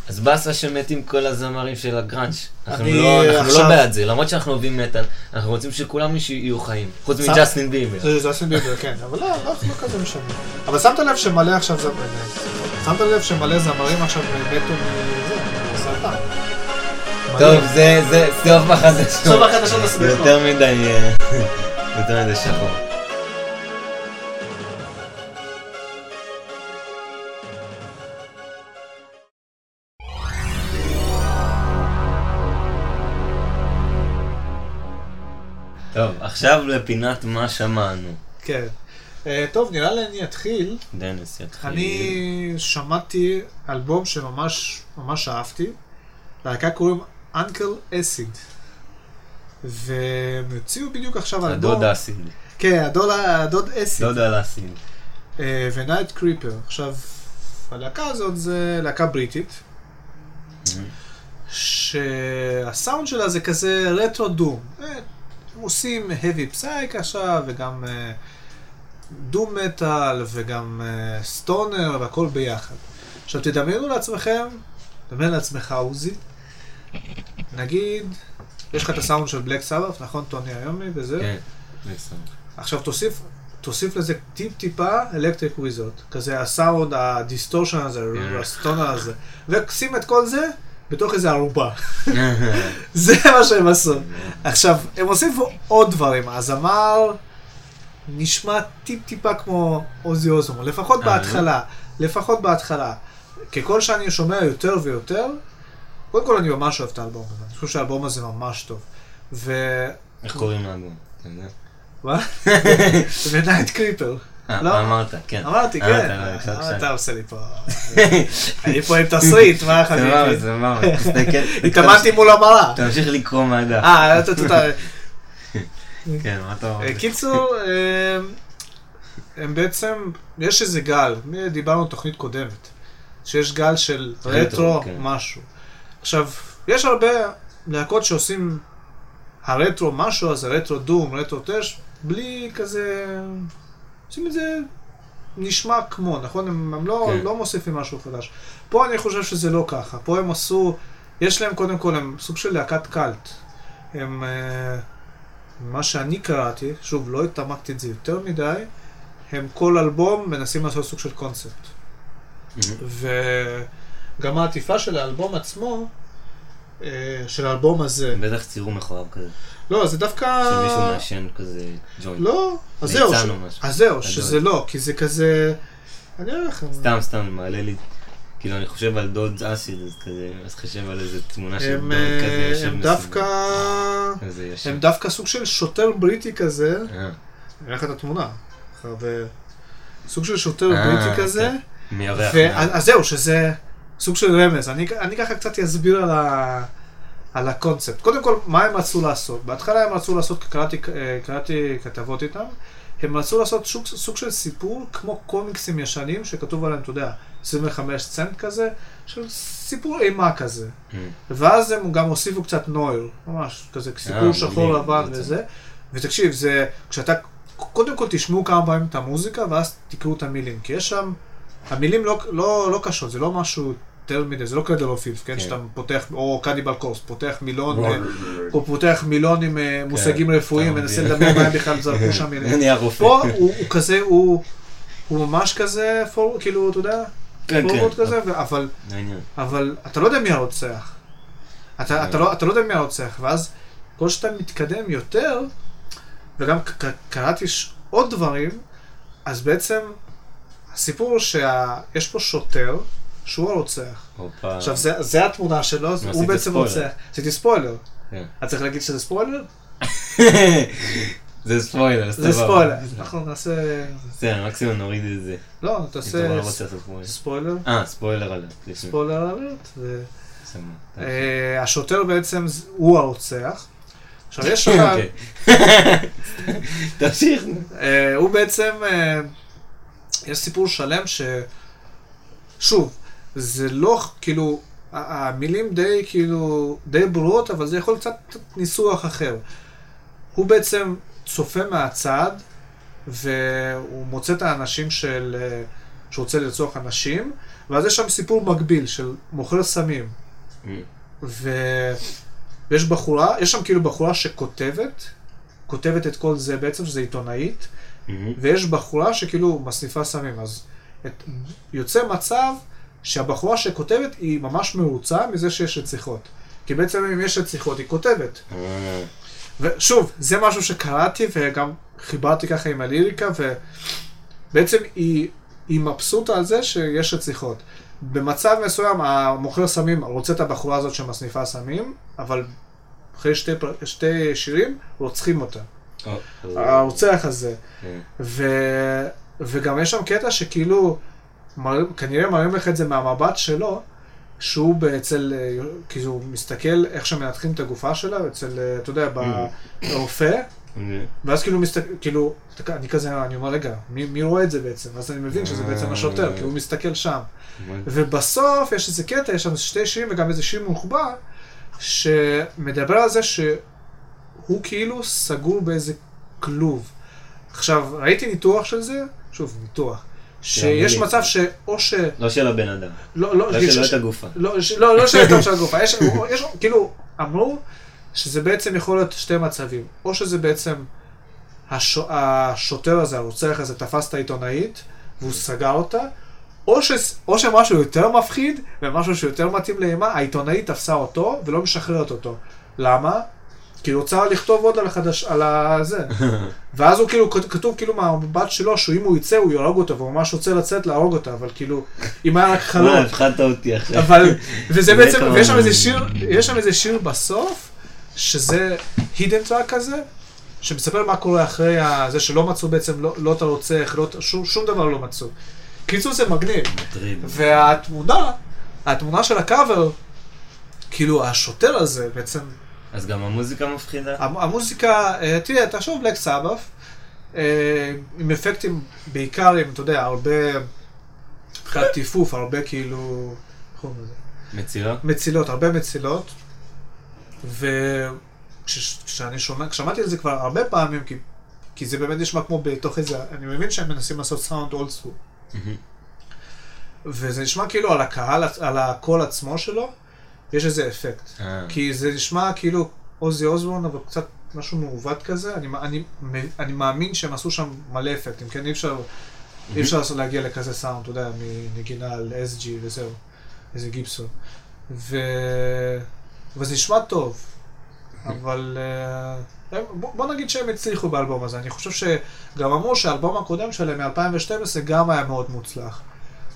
[SPEAKER 1] אה, אז באסה שמתים כל הזמרים של הגראנץ'. אנחנו לא אנחנו
[SPEAKER 2] עכשיו-
[SPEAKER 1] לא בעד זה, למרות שאנחנו אוהבים מטאל, אנחנו רוצים שכולם יהיו חיים. חוץ מג'סטין ביבר.
[SPEAKER 2] זה ג'סטין ביבר, כן, אבל לא, לא לא כזה משנה. אבל שמת לב שמלא עכשיו זמרים, שמת לב שמלא זמרים עכשיו מתו מזה, מסרטן.
[SPEAKER 1] טוב, זה זה סוף בחדשות.
[SPEAKER 2] סוף בחדשות השמחות.
[SPEAKER 1] יותר מדי... אה, יותר מדי שחור. טוב, עכשיו לפינת מה שמענו.
[SPEAKER 2] כן. אה, טוב, נראה לי אני אתחיל.
[SPEAKER 1] דניס יתחיל.
[SPEAKER 2] אני שמעתי אלבום שממש ממש אהבתי. להקה קוראים אנקל אסיד. והם הוציאו בדיוק עכשיו אלבום.
[SPEAKER 1] הדוד אסיד.
[SPEAKER 2] כן, הדוד, הדוד אסיד.
[SPEAKER 1] דוד על אסיד.
[SPEAKER 2] אה, ונייט קריפר. עכשיו, הלהקה הזאת זה להקה בריטית, שהסאונד שלה זה כזה רטרו דום. אה, עושים heavy פסייק עכשיו, וגם דום מטאל, וגם סטונר, והכל ביחד. עכשיו תדמיינו לעצמכם, תדמיין לעצמך עוזי, נגיד, יש לך את הסאונד של Black Sabbath, נכון? טוני איומי וזה?
[SPEAKER 1] כן, בסדר.
[SPEAKER 2] עכשיו תוסיף, תוסיף לזה טיפ-טיפה Electric Wizard. כזה הסאונד, הדיסטורשן הזה,
[SPEAKER 1] כן.
[SPEAKER 2] ה stoner הזה. ושים את כל זה בתוך איזה ערובה. זה מה שהם עשו. עכשיו, הם הוסיפו עוד דברים. הזמר נשמע טיפ-טיפה כמו אוזי אוזבורן, לפחות בהתחלה. לפחות בהתחלה. ככל שאני שומע יותר ויותר, קודם כל אני ממש אוהב את האלבום הזה. אני חושב שהאלבום הזה ממש טוב. ו...
[SPEAKER 1] איך קוראים לאלבום?
[SPEAKER 2] מה? ונייט קריפר. לא?
[SPEAKER 1] אמרת, כן.
[SPEAKER 2] אמרתי,
[SPEAKER 1] אמרת,
[SPEAKER 2] כן.
[SPEAKER 1] לא.
[SPEAKER 2] אתה עושה לי פה? אני פה עם תסריט, מה
[SPEAKER 1] סבבה,
[SPEAKER 2] חביבי?
[SPEAKER 1] סבבה. תסתכל.
[SPEAKER 2] התאמנתי מול המראה.
[SPEAKER 1] תמשיך לקרוא מהדף.
[SPEAKER 2] אה, אתה-
[SPEAKER 1] כן, מה אתה אומר?
[SPEAKER 2] אה, קיצור, אה, הם בעצם, יש איזה גל, דיברנו תוכנית קודמת, שיש גל של
[SPEAKER 1] רטרו, כן.
[SPEAKER 2] משהו. עכשיו, יש הרבה להקות שעושים הרטרו משהו, אז רטרו דום, רטרו טש, בלי כזה, עושים את זה נשמע כמו, נכון? הם, הם לא,
[SPEAKER 1] כן.
[SPEAKER 2] לא מוסיפים משהו חדש. פה אני חושב שזה לא ככה, פה הם עשו, יש להם קודם כל, הם סוג של להקת קאלט. הם, אה, מה שאני קראתי, שוב, לא התעמקתי את זה יותר מדי, הם כל אלבום מנסים לעשות סוג של קונספט. וגם העטיפה של האלבום עצמו, של האלבום הזה,
[SPEAKER 1] בטח ציור מכוער כזה.
[SPEAKER 2] לא, זה דווקא...
[SPEAKER 1] שמישהו מעשן כזה ג'וינט.
[SPEAKER 2] לא, אז זהו, ש-. אז זהו. שזה לא, כי זה כזה... אני אראה לכם.
[SPEAKER 1] סתם, סתם, מעלה לי... כאילו, אני חושב על דוד אסיד, אז כזה, אז חושב על איזה תמונה של דוד כזה
[SPEAKER 2] אה,
[SPEAKER 1] יושב
[SPEAKER 2] הם. דווקא...
[SPEAKER 1] כזה.
[SPEAKER 2] הם דווקא סוג של שוטר בריטי כזה,
[SPEAKER 1] אה,
[SPEAKER 2] אני אראה לך את התמונה. ו- סוג של שוטר
[SPEAKER 1] אה,
[SPEAKER 2] בריטי כזה,
[SPEAKER 1] מירח.
[SPEAKER 2] ו- אז זהו, שזה סוג של רמז. אני, אני ככה קצת אסביר על, ה, על הקונספט. קודם כל, מה הם רצו לעשות? בהתחלה הם רצו לעשות, קראתי, אה, קראתי כתבות איתם, הם רצו לעשות סוג, סוג של סיפור כמו קומיקסים ישנים, שכתוב עליהם, אתה יודע, 25 סנט כזה, של סיפור אימה כזה.
[SPEAKER 1] אה,
[SPEAKER 2] ואז הם גם הוסיפו קצת נויר, ממש, כזה סיפור
[SPEAKER 1] אה,
[SPEAKER 2] שחור
[SPEAKER 1] מגניב,
[SPEAKER 2] לבן
[SPEAKER 1] בעצם.
[SPEAKER 2] וזה. ותקשיב, זה, כשאתה, קודם כל תשמעו כמה פעמים את המוזיקה, ואז תקראו את המילים, כי יש שם, המילים לא, לא, לא קשות, זה לא משהו מדי, זה לא קרדל אוף פילף, כן?
[SPEAKER 1] כן.
[SPEAKER 2] שאתה פותח, או קניבל קורס, פותח מילון, אה, או פותח מילון עם אה, מושגים רפואיים, מנסה. לדבר מה הם בכלל זרקו שם. פה הוא הוא כזה, הוא הוא ממש כזה, כאילו, אתה יודע,
[SPEAKER 1] כן,
[SPEAKER 2] פורוורד
[SPEAKER 1] כן.
[SPEAKER 2] כזה, אבל אתה לא יודע מי הרוצח. אתה, לא, לא יודע מי הרוצח, ואז כל שאתה מתקדם יותר, וגם קראתי עוד דברים, אז בעצם הסיפור הוא שיש פה שוטר שהוא הרוצח. עכשיו, זה, זה התמונה שלו, הוא בעצם. רוצח. עשיתי ספוילר.
[SPEAKER 1] כן.
[SPEAKER 2] אתה צריך להגיד שזה ספוילר?
[SPEAKER 1] זה ספוילר,
[SPEAKER 2] זה ספוילר. אנחנו נעשה...
[SPEAKER 1] בסדר, מקסימום נוריד את זה.
[SPEAKER 2] לא,
[SPEAKER 1] אתה
[SPEAKER 2] תעשה
[SPEAKER 1] לעשות ספוילר. אה, ספוילר עליו.
[SPEAKER 2] ספוילר אלרט. אה, השוטר בעצם הוא הרוצח. עכשיו יש לך,
[SPEAKER 1] אוקיי. תמשיך.
[SPEAKER 2] אה, הוא בעצם, אה, יש סיפור שלם ש... שוב, זה לא, כאילו, המילים די, כאילו, די ברורות, אבל זה יכול קצת ניסוח אחר. הוא בעצם צופה מהצד, והוא מוצא את האנשים של... אה, שרוצה לרצוח אנשים, ואז יש שם סיפור מקביל של מוכר סמים. ו... ויש בחורה, יש שם כאילו בחורה שכותבת, כותבת את כל זה בעצם, שזה עיתונאית, ויש בחורה שכאילו מסניפה סמים. אז את, יוצא מצב שהבחורה שכותבת היא ממש מרוצה מזה שיש רציחות. כי בעצם אם יש רציחות היא כותבת.
[SPEAKER 1] אה,
[SPEAKER 2] ושוב, זה משהו שקראתי וגם חיברתי ככה עם הליריקה, ובעצם היא, היא מבסוטה על זה שיש רציחות. במצב מסוים המוכר סמים רוצה את הבחורה הזאת שמסניפה סמים, אבל אחרי שתי, שתי שירים רוצחים אותה.
[SPEAKER 1] או, או.
[SPEAKER 2] הרוצח הזה.
[SPEAKER 1] כן.
[SPEAKER 2] ו... וגם יש שם קטע שכאילו, מראים, כנראה מראים לך את זה מהמבט שלו, שהוא אצל, כאילו, הוא מסתכל איך שמנתחים את הגופה שלה, אצל, אה, אתה יודע, ברופא,
[SPEAKER 1] אוקיי.
[SPEAKER 2] ואז כאילו, מסתכל, כאילו, אני כזה, אני אומר, רגע, מי, מי רואה את זה בעצם? אז אני מבין שזה בעצם השוטר, כי הוא מסתכל שם. ובסוף יש איזה קטע, יש שם שתי שירים וגם איזה שיר מוחבא, שמדבר על זה שהוא כאילו סגור באיזה כלוב. עכשיו, ראיתי ניתוח של זה, שוב, ניתוח, שיש. מצב שאו ש...
[SPEAKER 1] לא של הבן אדם.
[SPEAKER 2] לא, לא,
[SPEAKER 1] לא
[SPEAKER 2] יש-
[SPEAKER 1] שלו את הגופה.
[SPEAKER 2] לא, לא, לא של של הגופה, יש, יש, כאילו, אמרו שזה בעצם יכול להיות שתי מצבים, או שזה בעצם הש, השוטר הזה, הרוצח הזה, תפס את העיתונאית, והוא סגר אותה, או, ש, או שמשהו יותר מפחיד, ומשהו שיותר מתאים לאימה, העיתונאית תפסה אותו, ולא משחררת אותו. למה? כי היא רוצה לכתוב עוד על החדש, על הזה. ואז הוא כאילו, כת- כתוב כאילו מהמבט שלו, שאם הוא יצא הוא יהרוג אותו, והוא ממש רוצה לצאת להרוג אותה, אבל כאילו, אם היה רק חלום.
[SPEAKER 1] מה, הפחדת אותי עכשיו.
[SPEAKER 2] אבל, וזה
[SPEAKER 1] זה
[SPEAKER 2] בעצם, ויש שם איזה שיר, יש שם איזה שיר בסוף, שזה hidden track כזה, שמספר מה קורה אחרי זה שלא מצאו בעצם, לא, לא את הרוצח, לא, שום, שום דבר לא מצאו. קיצור זה מגניב.
[SPEAKER 1] מטריד.
[SPEAKER 2] והתמונה, התמונה של הקאבר, כאילו השוטר הזה בעצם,
[SPEAKER 1] אז גם המוזיקה מפחידה?
[SPEAKER 2] המ- המוזיקה, אה, תראה, תחשוב Black Sabbath, אה, עם אפקטים, בעיקר עם, אתה יודע, הרבה, מבחינת טיפוף, הרבה כאילו?
[SPEAKER 1] מצילה?
[SPEAKER 2] מצילות, הרבה מצילות. וכשאני שומע, שמעתי את זה כבר הרבה פעמים, כי, כי זה באמת נשמע כמו בתוך איזה, אני מבין שהם מנסים לעשות סאונד old
[SPEAKER 1] school.
[SPEAKER 2] וזה נשמע כאילו על הקהל, על הקול עצמו שלו, יש איזה אפקט.
[SPEAKER 1] אה.
[SPEAKER 2] כי זה נשמע כאילו עוזי אוזבורן, אבל קצת משהו מעוות כזה. אני, אני, אני מאמין שהם עשו שם מלא אפקטים, כן? אי אפשר, אי אפשר לעשות- להגיע לכזה סאונד, אתה יודע, מנגינה על SG וזהו, איזה גיבסון. ו... וזה נשמע טוב, אבל אה, בוא, בוא נגיד שהם הצליחו באלבום הזה. אני חושב שגם אמרו שהאלבום הקודם שלהם מ-2012 גם היה מאוד מוצלח.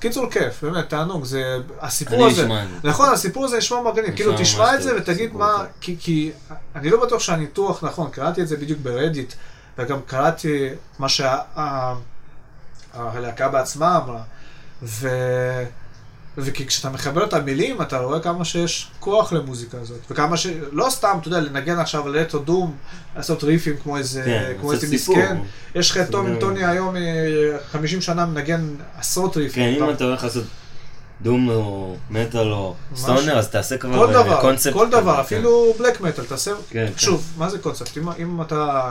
[SPEAKER 2] קיצור כיף, באמת, תענוג, זה, הסיפור
[SPEAKER 1] אני
[SPEAKER 2] הזה,
[SPEAKER 1] אשמע את זה.
[SPEAKER 2] נכון, הסיפור הזה נשמע מגניב, כאילו תשמע את זה ותגיד מה. כי, כי אני לא בטוח שהניתוח נכון, קראתי את זה בדיוק ברדיט, וגם קראתי מה שהלהקה בעצמה אמרה, ו... וכי כשאתה מחבר את המילים, אתה רואה כמה שיש כוח למוזיקה הזאת, וכמה ש... לא סתם, אתה יודע, לנגן עכשיו על רטו דום, לעשות ריפים כמו איזה,
[SPEAKER 1] כן,
[SPEAKER 2] כמו איזה. מסכן. יש לך את טומי
[SPEAKER 1] סיפור.
[SPEAKER 2] טוני היום, אה, 50 שנה מנגן עשרות
[SPEAKER 1] כן,
[SPEAKER 2] ריפים.
[SPEAKER 1] אם אתה הולך לעשות דום או מטאל או. סטונר, אז תעשה כבר
[SPEAKER 2] כל
[SPEAKER 1] אה,
[SPEAKER 2] דבר,
[SPEAKER 1] קונספט.
[SPEAKER 2] כל דבר,
[SPEAKER 1] כן.
[SPEAKER 2] אפילו בלק מטאל, תעשה,
[SPEAKER 1] כן, כן.
[SPEAKER 2] שוב, מה זה קונספט? אם אתה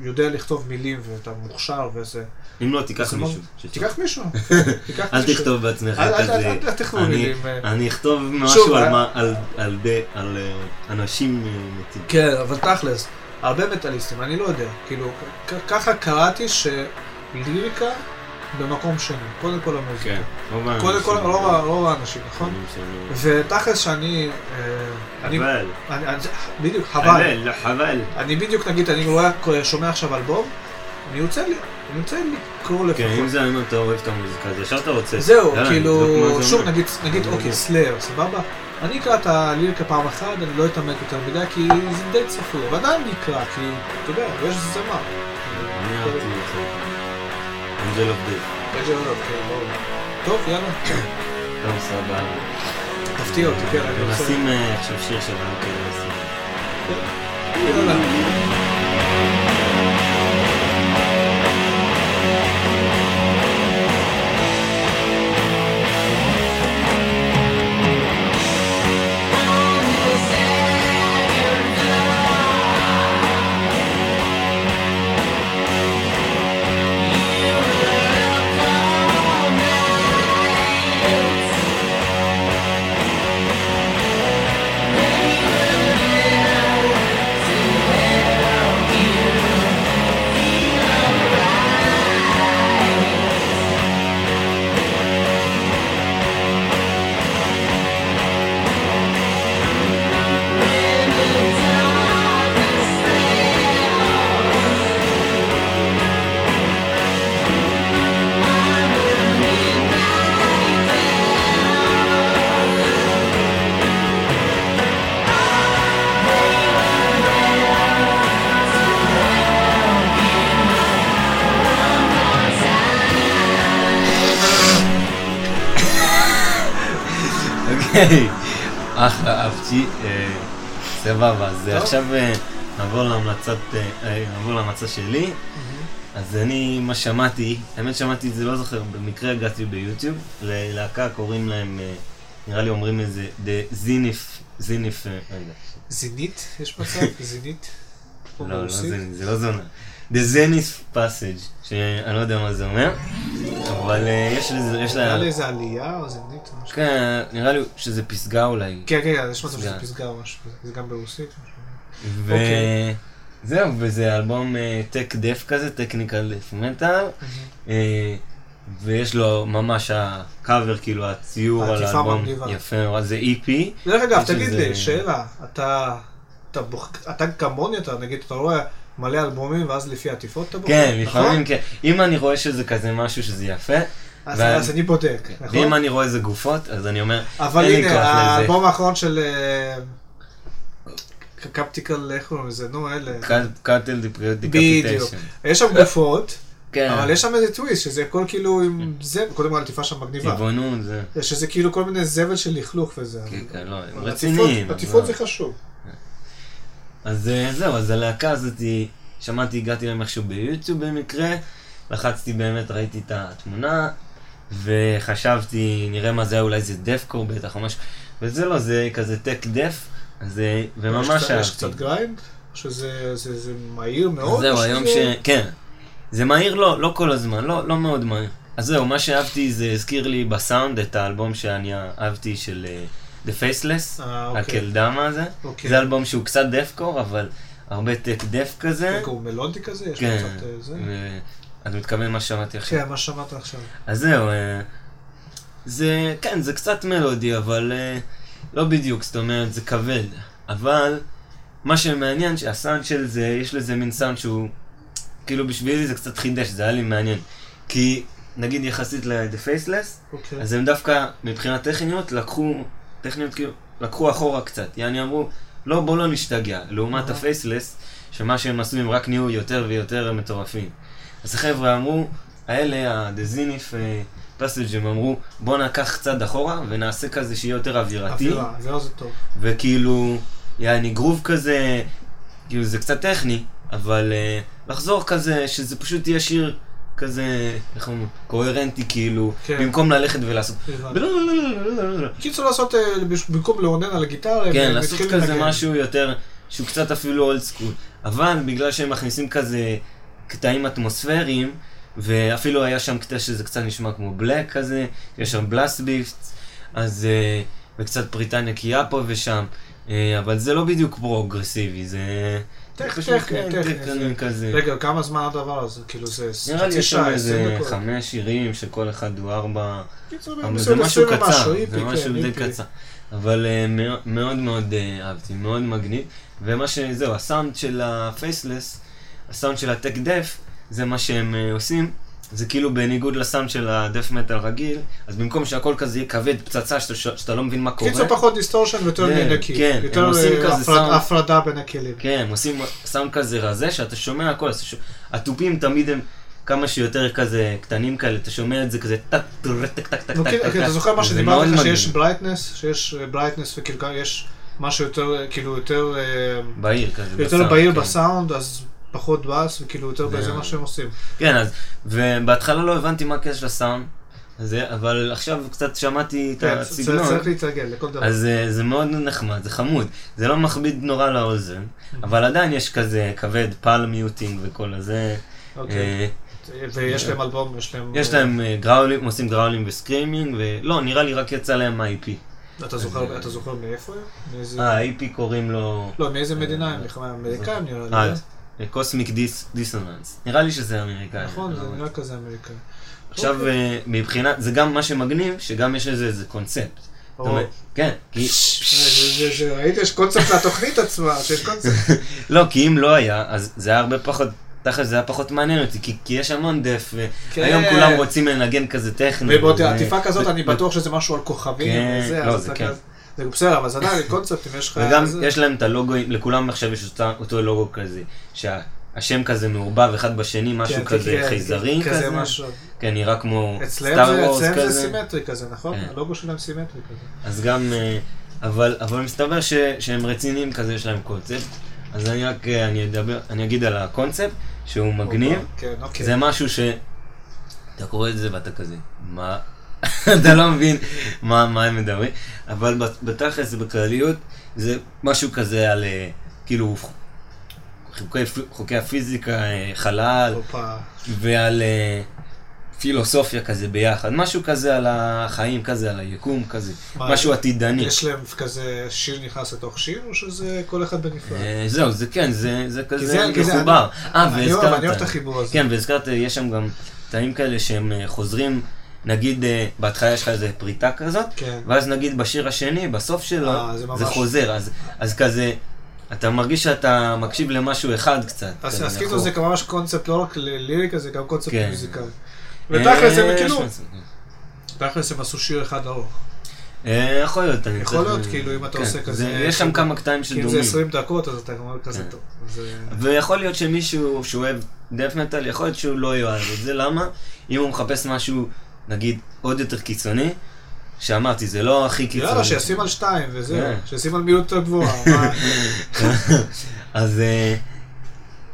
[SPEAKER 2] יודע לכתוב מילים ואתה מוכשר וזה,
[SPEAKER 1] אם לא, תיקח מישהו.
[SPEAKER 2] תיקח מישהו,
[SPEAKER 1] אל. תכתוב בעצמך כזה.
[SPEAKER 2] אל- תכתוב מילים, אה.
[SPEAKER 1] אני אכתוב משהו על
[SPEAKER 2] אה,
[SPEAKER 1] אה, אנשים מתים.
[SPEAKER 2] כן, אבל תכלס, הרבה מטאליסטים, אני לא יודע, כאילו, ככה קראתי שליריקה במקום שני, קודם כל המוזיקה.
[SPEAKER 1] כן.
[SPEAKER 2] קודם כל, רוב האנשים, נכון? ותכלס שאני, אני,
[SPEAKER 1] חבל.
[SPEAKER 2] בדיוק, חבל.
[SPEAKER 1] חבל, לא חבל.
[SPEAKER 2] אני בדיוק, נגיד, אני שומע עכשיו אלבום, אני רוצה לי, אני רוצה לקרוא לפחות.
[SPEAKER 1] כן, אם זה אם אתה אוהב את המוזיקה, אז ישר אתה רוצה.
[SPEAKER 2] זהו, כאילו, שוב. נגיד, אוקיי. סלאר, סבבה? אני אקרא את הליריקה פעם אחת, אני לא אתעמק יותר מדי, כי זה די צפוי, ועדיין אני אקרא, כי, אתה יודע, יש זמר.
[SPEAKER 1] אני אהבתי את זה. אנג'ל אוף דיף.
[SPEAKER 2] עוד, כן, ברור. טוב, יאללה.
[SPEAKER 1] טוב, סבבה.
[SPEAKER 2] תפתיע אותי, כן.
[SPEAKER 1] נשים אה, עכשיו שיר שלנו כאילו.
[SPEAKER 2] יאללה.
[SPEAKER 1] אחלה, אהבתי. אה, סבבה, אז. עכשיו אה, נעבור להמלצת, אה, נעבור להמלצה שלי. אז אני, מה שמעתי, האמת שמעתי את זה, לא זוכר, במקרה הגעתי ביוטיוב, ללהקה קוראים להם, אה, נראה לי אומרים איזה, The זיניף, זיניף, רגע,
[SPEAKER 2] זינית? יש מצב? זינית?
[SPEAKER 1] לא, לא? זיניף, זה לא זונה. The Zenith Passage, שאני לא יודע מה זה אומר, אבל אה, יש לזה, יש
[SPEAKER 2] נראה
[SPEAKER 1] לה,
[SPEAKER 2] לי איזה עלייה או זינית או משהו.
[SPEAKER 1] כן, נראה לי שזה פסגה אולי.
[SPEAKER 2] כן, כן, יש מצב שזה
[SPEAKER 1] פסגה.
[SPEAKER 2] או משהו. זה גם ברוסית?
[SPEAKER 1] וזהו, וזה אלבום טק דף כזה, טכניקל דף מטאל, ויש לו ממש הקאבר, כאילו הציור על האלבום. יפה מאוד, זה E EP,
[SPEAKER 2] דרך אגב, תגיד
[SPEAKER 1] איזה-
[SPEAKER 2] לי, שאלה, אתה, כמוני, אתה נגיד, אתה רואה מלא אלבומים ואז לפי עטיפות אתה בוחר,
[SPEAKER 1] כן,
[SPEAKER 2] נכון?
[SPEAKER 1] לפעמים כן, אם אני רואה שזה כזה משהו שזה יפה,
[SPEAKER 2] אז, אני בודק, נכון?
[SPEAKER 1] ואם אני רואה איזה גופות, אז אני אומר,
[SPEAKER 2] אבל הנה. האלבום האחרון של קפטיקל, איך קוראים לזה? נו, אלה.
[SPEAKER 1] Cattle
[SPEAKER 2] בדיוק.
[SPEAKER 1] Decapitation.
[SPEAKER 2] יש שם גופות,
[SPEAKER 1] כן,
[SPEAKER 2] אבל יש שם איזה טוויסט, שזה הכל כאילו עם זה, קודם כל העטיפה שם מגניבה.
[SPEAKER 1] טבעונות, זה,
[SPEAKER 2] שזה כאילו כל מיני זבל של לכלוך וזה.
[SPEAKER 1] כן, כן, לא, רציניים.
[SPEAKER 2] עטיפות- זה חשוב.
[SPEAKER 1] אז אה, זהו, אז הלהקה הזאתי, שמעתי, הגעתי להם איכשהו ביוטיוב במקרה, לחצתי באמת, ראיתי את התמונה, וחשבתי, נראה מה זה היה, אולי זה deathcore בטח או משהו, וזה לא, זה כזה tech death, אז אה, וממש אהבתי.
[SPEAKER 2] יש קצת grind? שזה זה- זה מהיר מאוד?
[SPEAKER 1] זהו, היום ש...
[SPEAKER 2] שזה-
[SPEAKER 1] כן. זה מהיר לא, לא כל הזמן, לא, לא מאוד מהיר. אז זהו, מה שאהבתי זה הזכיר לי בסאונד את האלבום שאני אהבתי של אה, The Faceless,
[SPEAKER 2] אה, אוקיי.
[SPEAKER 1] הקלדמה הזה.
[SPEAKER 2] אוקיי.
[SPEAKER 1] זה אלבום שהוא קצת דפקור, אבל הרבה טק דף כזה.
[SPEAKER 2] הוא מלודי כזה? יש
[SPEAKER 1] כן.
[SPEAKER 2] קצת אה, זה?
[SPEAKER 1] אתה מתכוון מה ששמעתי עכשיו.
[SPEAKER 2] כן, מה שמעת עכשיו.
[SPEAKER 1] אז זהו, אה, זה, כן, זה קצת מלודי, אבל לא בדיוק, זאת אומרת, זה כבד. אבל מה שמעניין, שהסאונד של זה, יש לזה מין סאונד שהוא, כאילו בשבילי זה קצת חידש, זה היה לי מעניין. כי, נגיד יחסית ל-The Faceless,
[SPEAKER 2] אוקיי.
[SPEAKER 1] אז הם דווקא, מבחינת טכניות, לקחו, טכניות כאילו, לקחו אחורה קצת. יעני אמרו, לא, בוא לא נשתגע. לעומת. הפייסלס, שמה שהם עשו, הם רק נהיו יותר ויותר מטורפים. אז החבר'ה אמרו, האלה, Zenith פסאג' הם אמרו, בוא נקח קצת אחורה ונעשה כזה שיהיה יותר אווירתי.
[SPEAKER 2] אווירה, זהו זה טוב.
[SPEAKER 1] וכאילו, יעני גרוב כזה, כאילו זה קצת טכני, אבל uh, לחזור כזה, שזה פשוט יהיה שיר כזה, איך אומרים, קוהרנטי כאילו,
[SPEAKER 2] כן.
[SPEAKER 1] במקום ללכת ולעשות...
[SPEAKER 2] הבנתי. קיצור לעשות, אה, במקום לאונן על הגיטרה,
[SPEAKER 1] כן, לעשות כזה. משהו יותר, שהוא קצת אפילו אולד סקול. אבל בגלל שהם מכניסים כזה קטעים אטמוספריים, ואפילו היה שם קטע שזה קצת נשמע כמו בלק כזה, יש שם בלאסט ביפט, אז... אה, וקצת פריטה נקייה פה ושם. אה, אבל זה לא בדיוק פרוגרסיבי, זה...
[SPEAKER 2] טכני,
[SPEAKER 1] כן,
[SPEAKER 2] טכני, זה-
[SPEAKER 1] כזה.
[SPEAKER 2] רגע, כמה זמן הדבר הזה? כאילו זה
[SPEAKER 1] נראה לי יש שם איזה
[SPEAKER 2] 20 דקות.
[SPEAKER 1] חמש שירים שכל אחד הוא ארבע... זה משהו
[SPEAKER 2] 20
[SPEAKER 1] קצר, זה
[SPEAKER 2] EP,
[SPEAKER 1] משהו
[SPEAKER 2] כן,
[SPEAKER 1] די. קצר. אבל אה, מאוד מאוד מאוד אה, אהבתי, מאוד מגניב. ומה שזהו, הסאונד של ה Faceless, הסאונד של ה tech death, זה מה שהם אה, עושים. זה כאילו בניגוד לסאונד של ה death metal רגיל, אז במקום שהכל כזה יהיה כבד, פצצה, שאתה, שאתה לא מבין מה קורה.
[SPEAKER 2] קיצור פחות דיסטורשן ויותר
[SPEAKER 1] כן,
[SPEAKER 2] נקי.
[SPEAKER 1] כן, הם
[SPEAKER 2] יותר
[SPEAKER 1] עושים
[SPEAKER 2] אה,
[SPEAKER 1] כזה
[SPEAKER 2] הפרד-
[SPEAKER 1] סאונד.
[SPEAKER 2] הפרדה בין הכלים.
[SPEAKER 1] כן, הם עושים סאונד כזה רזה, שאתה שומע הכל, התופים תמיד הם כמה שיותר כזה קטנים כאלה, אתה שומע את זה כזה טק טק טק טק טק
[SPEAKER 2] נו,
[SPEAKER 1] טק
[SPEAKER 2] כן,
[SPEAKER 1] טק
[SPEAKER 2] כן, אתה. זוכר מה שדיברתי לך. שיש brightness, שיש brightness וכאילו גם יש משהו יותר, אה, כאילו יותר, אה,
[SPEAKER 1] בהיר כזה.
[SPEAKER 2] יותר בהיר
[SPEAKER 1] כן.
[SPEAKER 2] בסאונד, אז פחות בס, וכאילו יותר
[SPEAKER 1] זה-
[SPEAKER 2] בזה מה שהם עושים.
[SPEAKER 1] כן, אז, ובהתחלה לא הבנתי מה הקשר של הסאונד, זה, אבל עכשיו קצת שמעתי את
[SPEAKER 2] כן,
[SPEAKER 1] הסגנון,
[SPEAKER 2] צריך להתרגל לכל דבר.
[SPEAKER 1] אז אה, זה מאוד נחמד, זה חמוד. זה לא מכביד נורא לאוזן, אבל עדיין יש כזה כבד, פל מיוטינג וכל הזה.
[SPEAKER 2] אוקיי.
[SPEAKER 1] אה,
[SPEAKER 2] ויש להם אלבום, יש להם...
[SPEAKER 1] יש
[SPEAKER 2] אה,
[SPEAKER 1] להם אה, גראולים, הם עושים גראולים וסקרימינג, ולא, נראה לי רק יצא להם ה-IP.
[SPEAKER 2] אתה זוכר אתה זוכר מאיפה הם?
[SPEAKER 1] אה, ה-IP קוראים לו...
[SPEAKER 2] לא, מאיזה מדינה הם? אמריקאים נראה לי. לא?
[SPEAKER 1] קוסמיק דיסוננס. נראה לי שזה אמריקאי.
[SPEAKER 2] נכון, זה
[SPEAKER 1] אבל-
[SPEAKER 2] נראה כזה אמריקאי.
[SPEAKER 1] עכשיו,
[SPEAKER 2] אוקיי.
[SPEAKER 1] אה, מבחינת, זה גם מה שמגניב, שגם יש לזה איזה קונספט. כן, כי...
[SPEAKER 2] ראית, יש קונספט לתוכנית עצמה, שיש קונספט.
[SPEAKER 1] לא, כי אם לא היה, אז זה היה הרבה פחות, תכל'ס זה היה פחות מעניין אותי, כי, כי יש המון דף,
[SPEAKER 2] כן.
[SPEAKER 1] והיום כולם רוצים לנגן כזה טכני.
[SPEAKER 2] ובעוד
[SPEAKER 1] ו-
[SPEAKER 2] כזאת,
[SPEAKER 1] ו-
[SPEAKER 2] אני בטוח שזה משהו על כוכבים
[SPEAKER 1] כן,
[SPEAKER 2] וזה,
[SPEAKER 1] לא, זה כן.
[SPEAKER 2] כזה- זה בסדר, אבל זה עדיין קונספט, אם יש לך...
[SPEAKER 1] וגם יש להם את הלוגו, לכולם עכשיו יש אותו לוגו כזה, שהשם כזה מעורבב אחד בשני, משהו
[SPEAKER 2] כן,
[SPEAKER 1] כזה
[SPEAKER 2] כן,
[SPEAKER 1] חייזרי כזה,
[SPEAKER 2] משהו.
[SPEAKER 1] כן, נראה כמו סטאר וורס
[SPEAKER 2] אצלם זה
[SPEAKER 1] כזה,
[SPEAKER 2] סימטרי כזה, נכון?
[SPEAKER 1] כן.
[SPEAKER 2] הלוגו שלהם סימטרי כזה.
[SPEAKER 1] אז גם, אה, אבל מסתבר שהם רציניים כזה, יש להם קונספט, אז אני רק, אה, אני אדבר, אני אגיד על הקונספט, שהוא מגניב,
[SPEAKER 2] כן, אוקיי.
[SPEAKER 1] זה משהו ש... אתה קורא את זה ואתה כזה, מה? אתה לא מבין מה, מה הם מדברים, אבל בת- בתכלס בכלליות זה משהו כזה על אה, כאילו חוקי, חוקי הפיזיקה, אה, חלל. ועל אה, פילוסופיה כזה ביחד, משהו כזה על החיים כזה, על היקום כזה,
[SPEAKER 2] מה,
[SPEAKER 1] משהו עתידני.
[SPEAKER 2] יש להם כזה שיר נכנס לתוך שיר, או שזה כל אחד בנפרד?
[SPEAKER 1] זהו, זה כן, זה, כזה
[SPEAKER 2] זה-
[SPEAKER 1] מחובר. אה,
[SPEAKER 2] אוהב- אני אוהב את
[SPEAKER 1] והזכרת.
[SPEAKER 2] החיבור הזה.
[SPEAKER 1] כן, והזכרת, יש שם גם קטעים כאלה שהם חוזרים, נגיד אה, בהתחלה יש לך איזה פריטה כזאת,
[SPEAKER 2] כן.
[SPEAKER 1] ואז נגיד בשיר השני, בסוף שלו,
[SPEAKER 2] אה, זה
[SPEAKER 1] זה
[SPEAKER 2] ממש-
[SPEAKER 1] חוזר, אז- אז כזה, אתה מרגיש שאתה מקשיב למשהו אחד קצת.
[SPEAKER 2] אז כאילו. זה ממש קונספט לא רק לליריקה, זה גם קונספט
[SPEAKER 1] כן.
[SPEAKER 2] מוזיקלי.
[SPEAKER 1] אה,
[SPEAKER 2] ותכלס הם כאילו,
[SPEAKER 1] כן.
[SPEAKER 2] תכלס הם עשו שיר אחד ארוך.
[SPEAKER 1] אה, יכול להיות, אני
[SPEAKER 2] יכול להיות, כאילו, אם אתה
[SPEAKER 1] כן,
[SPEAKER 2] עושה
[SPEAKER 1] זה-
[SPEAKER 2] כזה-
[SPEAKER 1] יש שם כמה קטעים
[SPEAKER 2] כי אם זה
[SPEAKER 1] שדומים.
[SPEAKER 2] 20 דקות, אז אתה אומר כזה
[SPEAKER 1] כן.
[SPEAKER 2] טוב.
[SPEAKER 1] ויכול להיות שמישהו שאוהב דף מטאל, יכול להיות שהוא לא יאהב את זה, למה? אם הוא מחפש משהו, נגיד, עוד יותר קיצוני, שאמרתי, זה לא הכי קיצוני.
[SPEAKER 2] יאללה, שישים על שתיים וזהו,
[SPEAKER 1] כן.
[SPEAKER 2] שישים על מיעוט גבוהה.
[SPEAKER 1] אז, אה,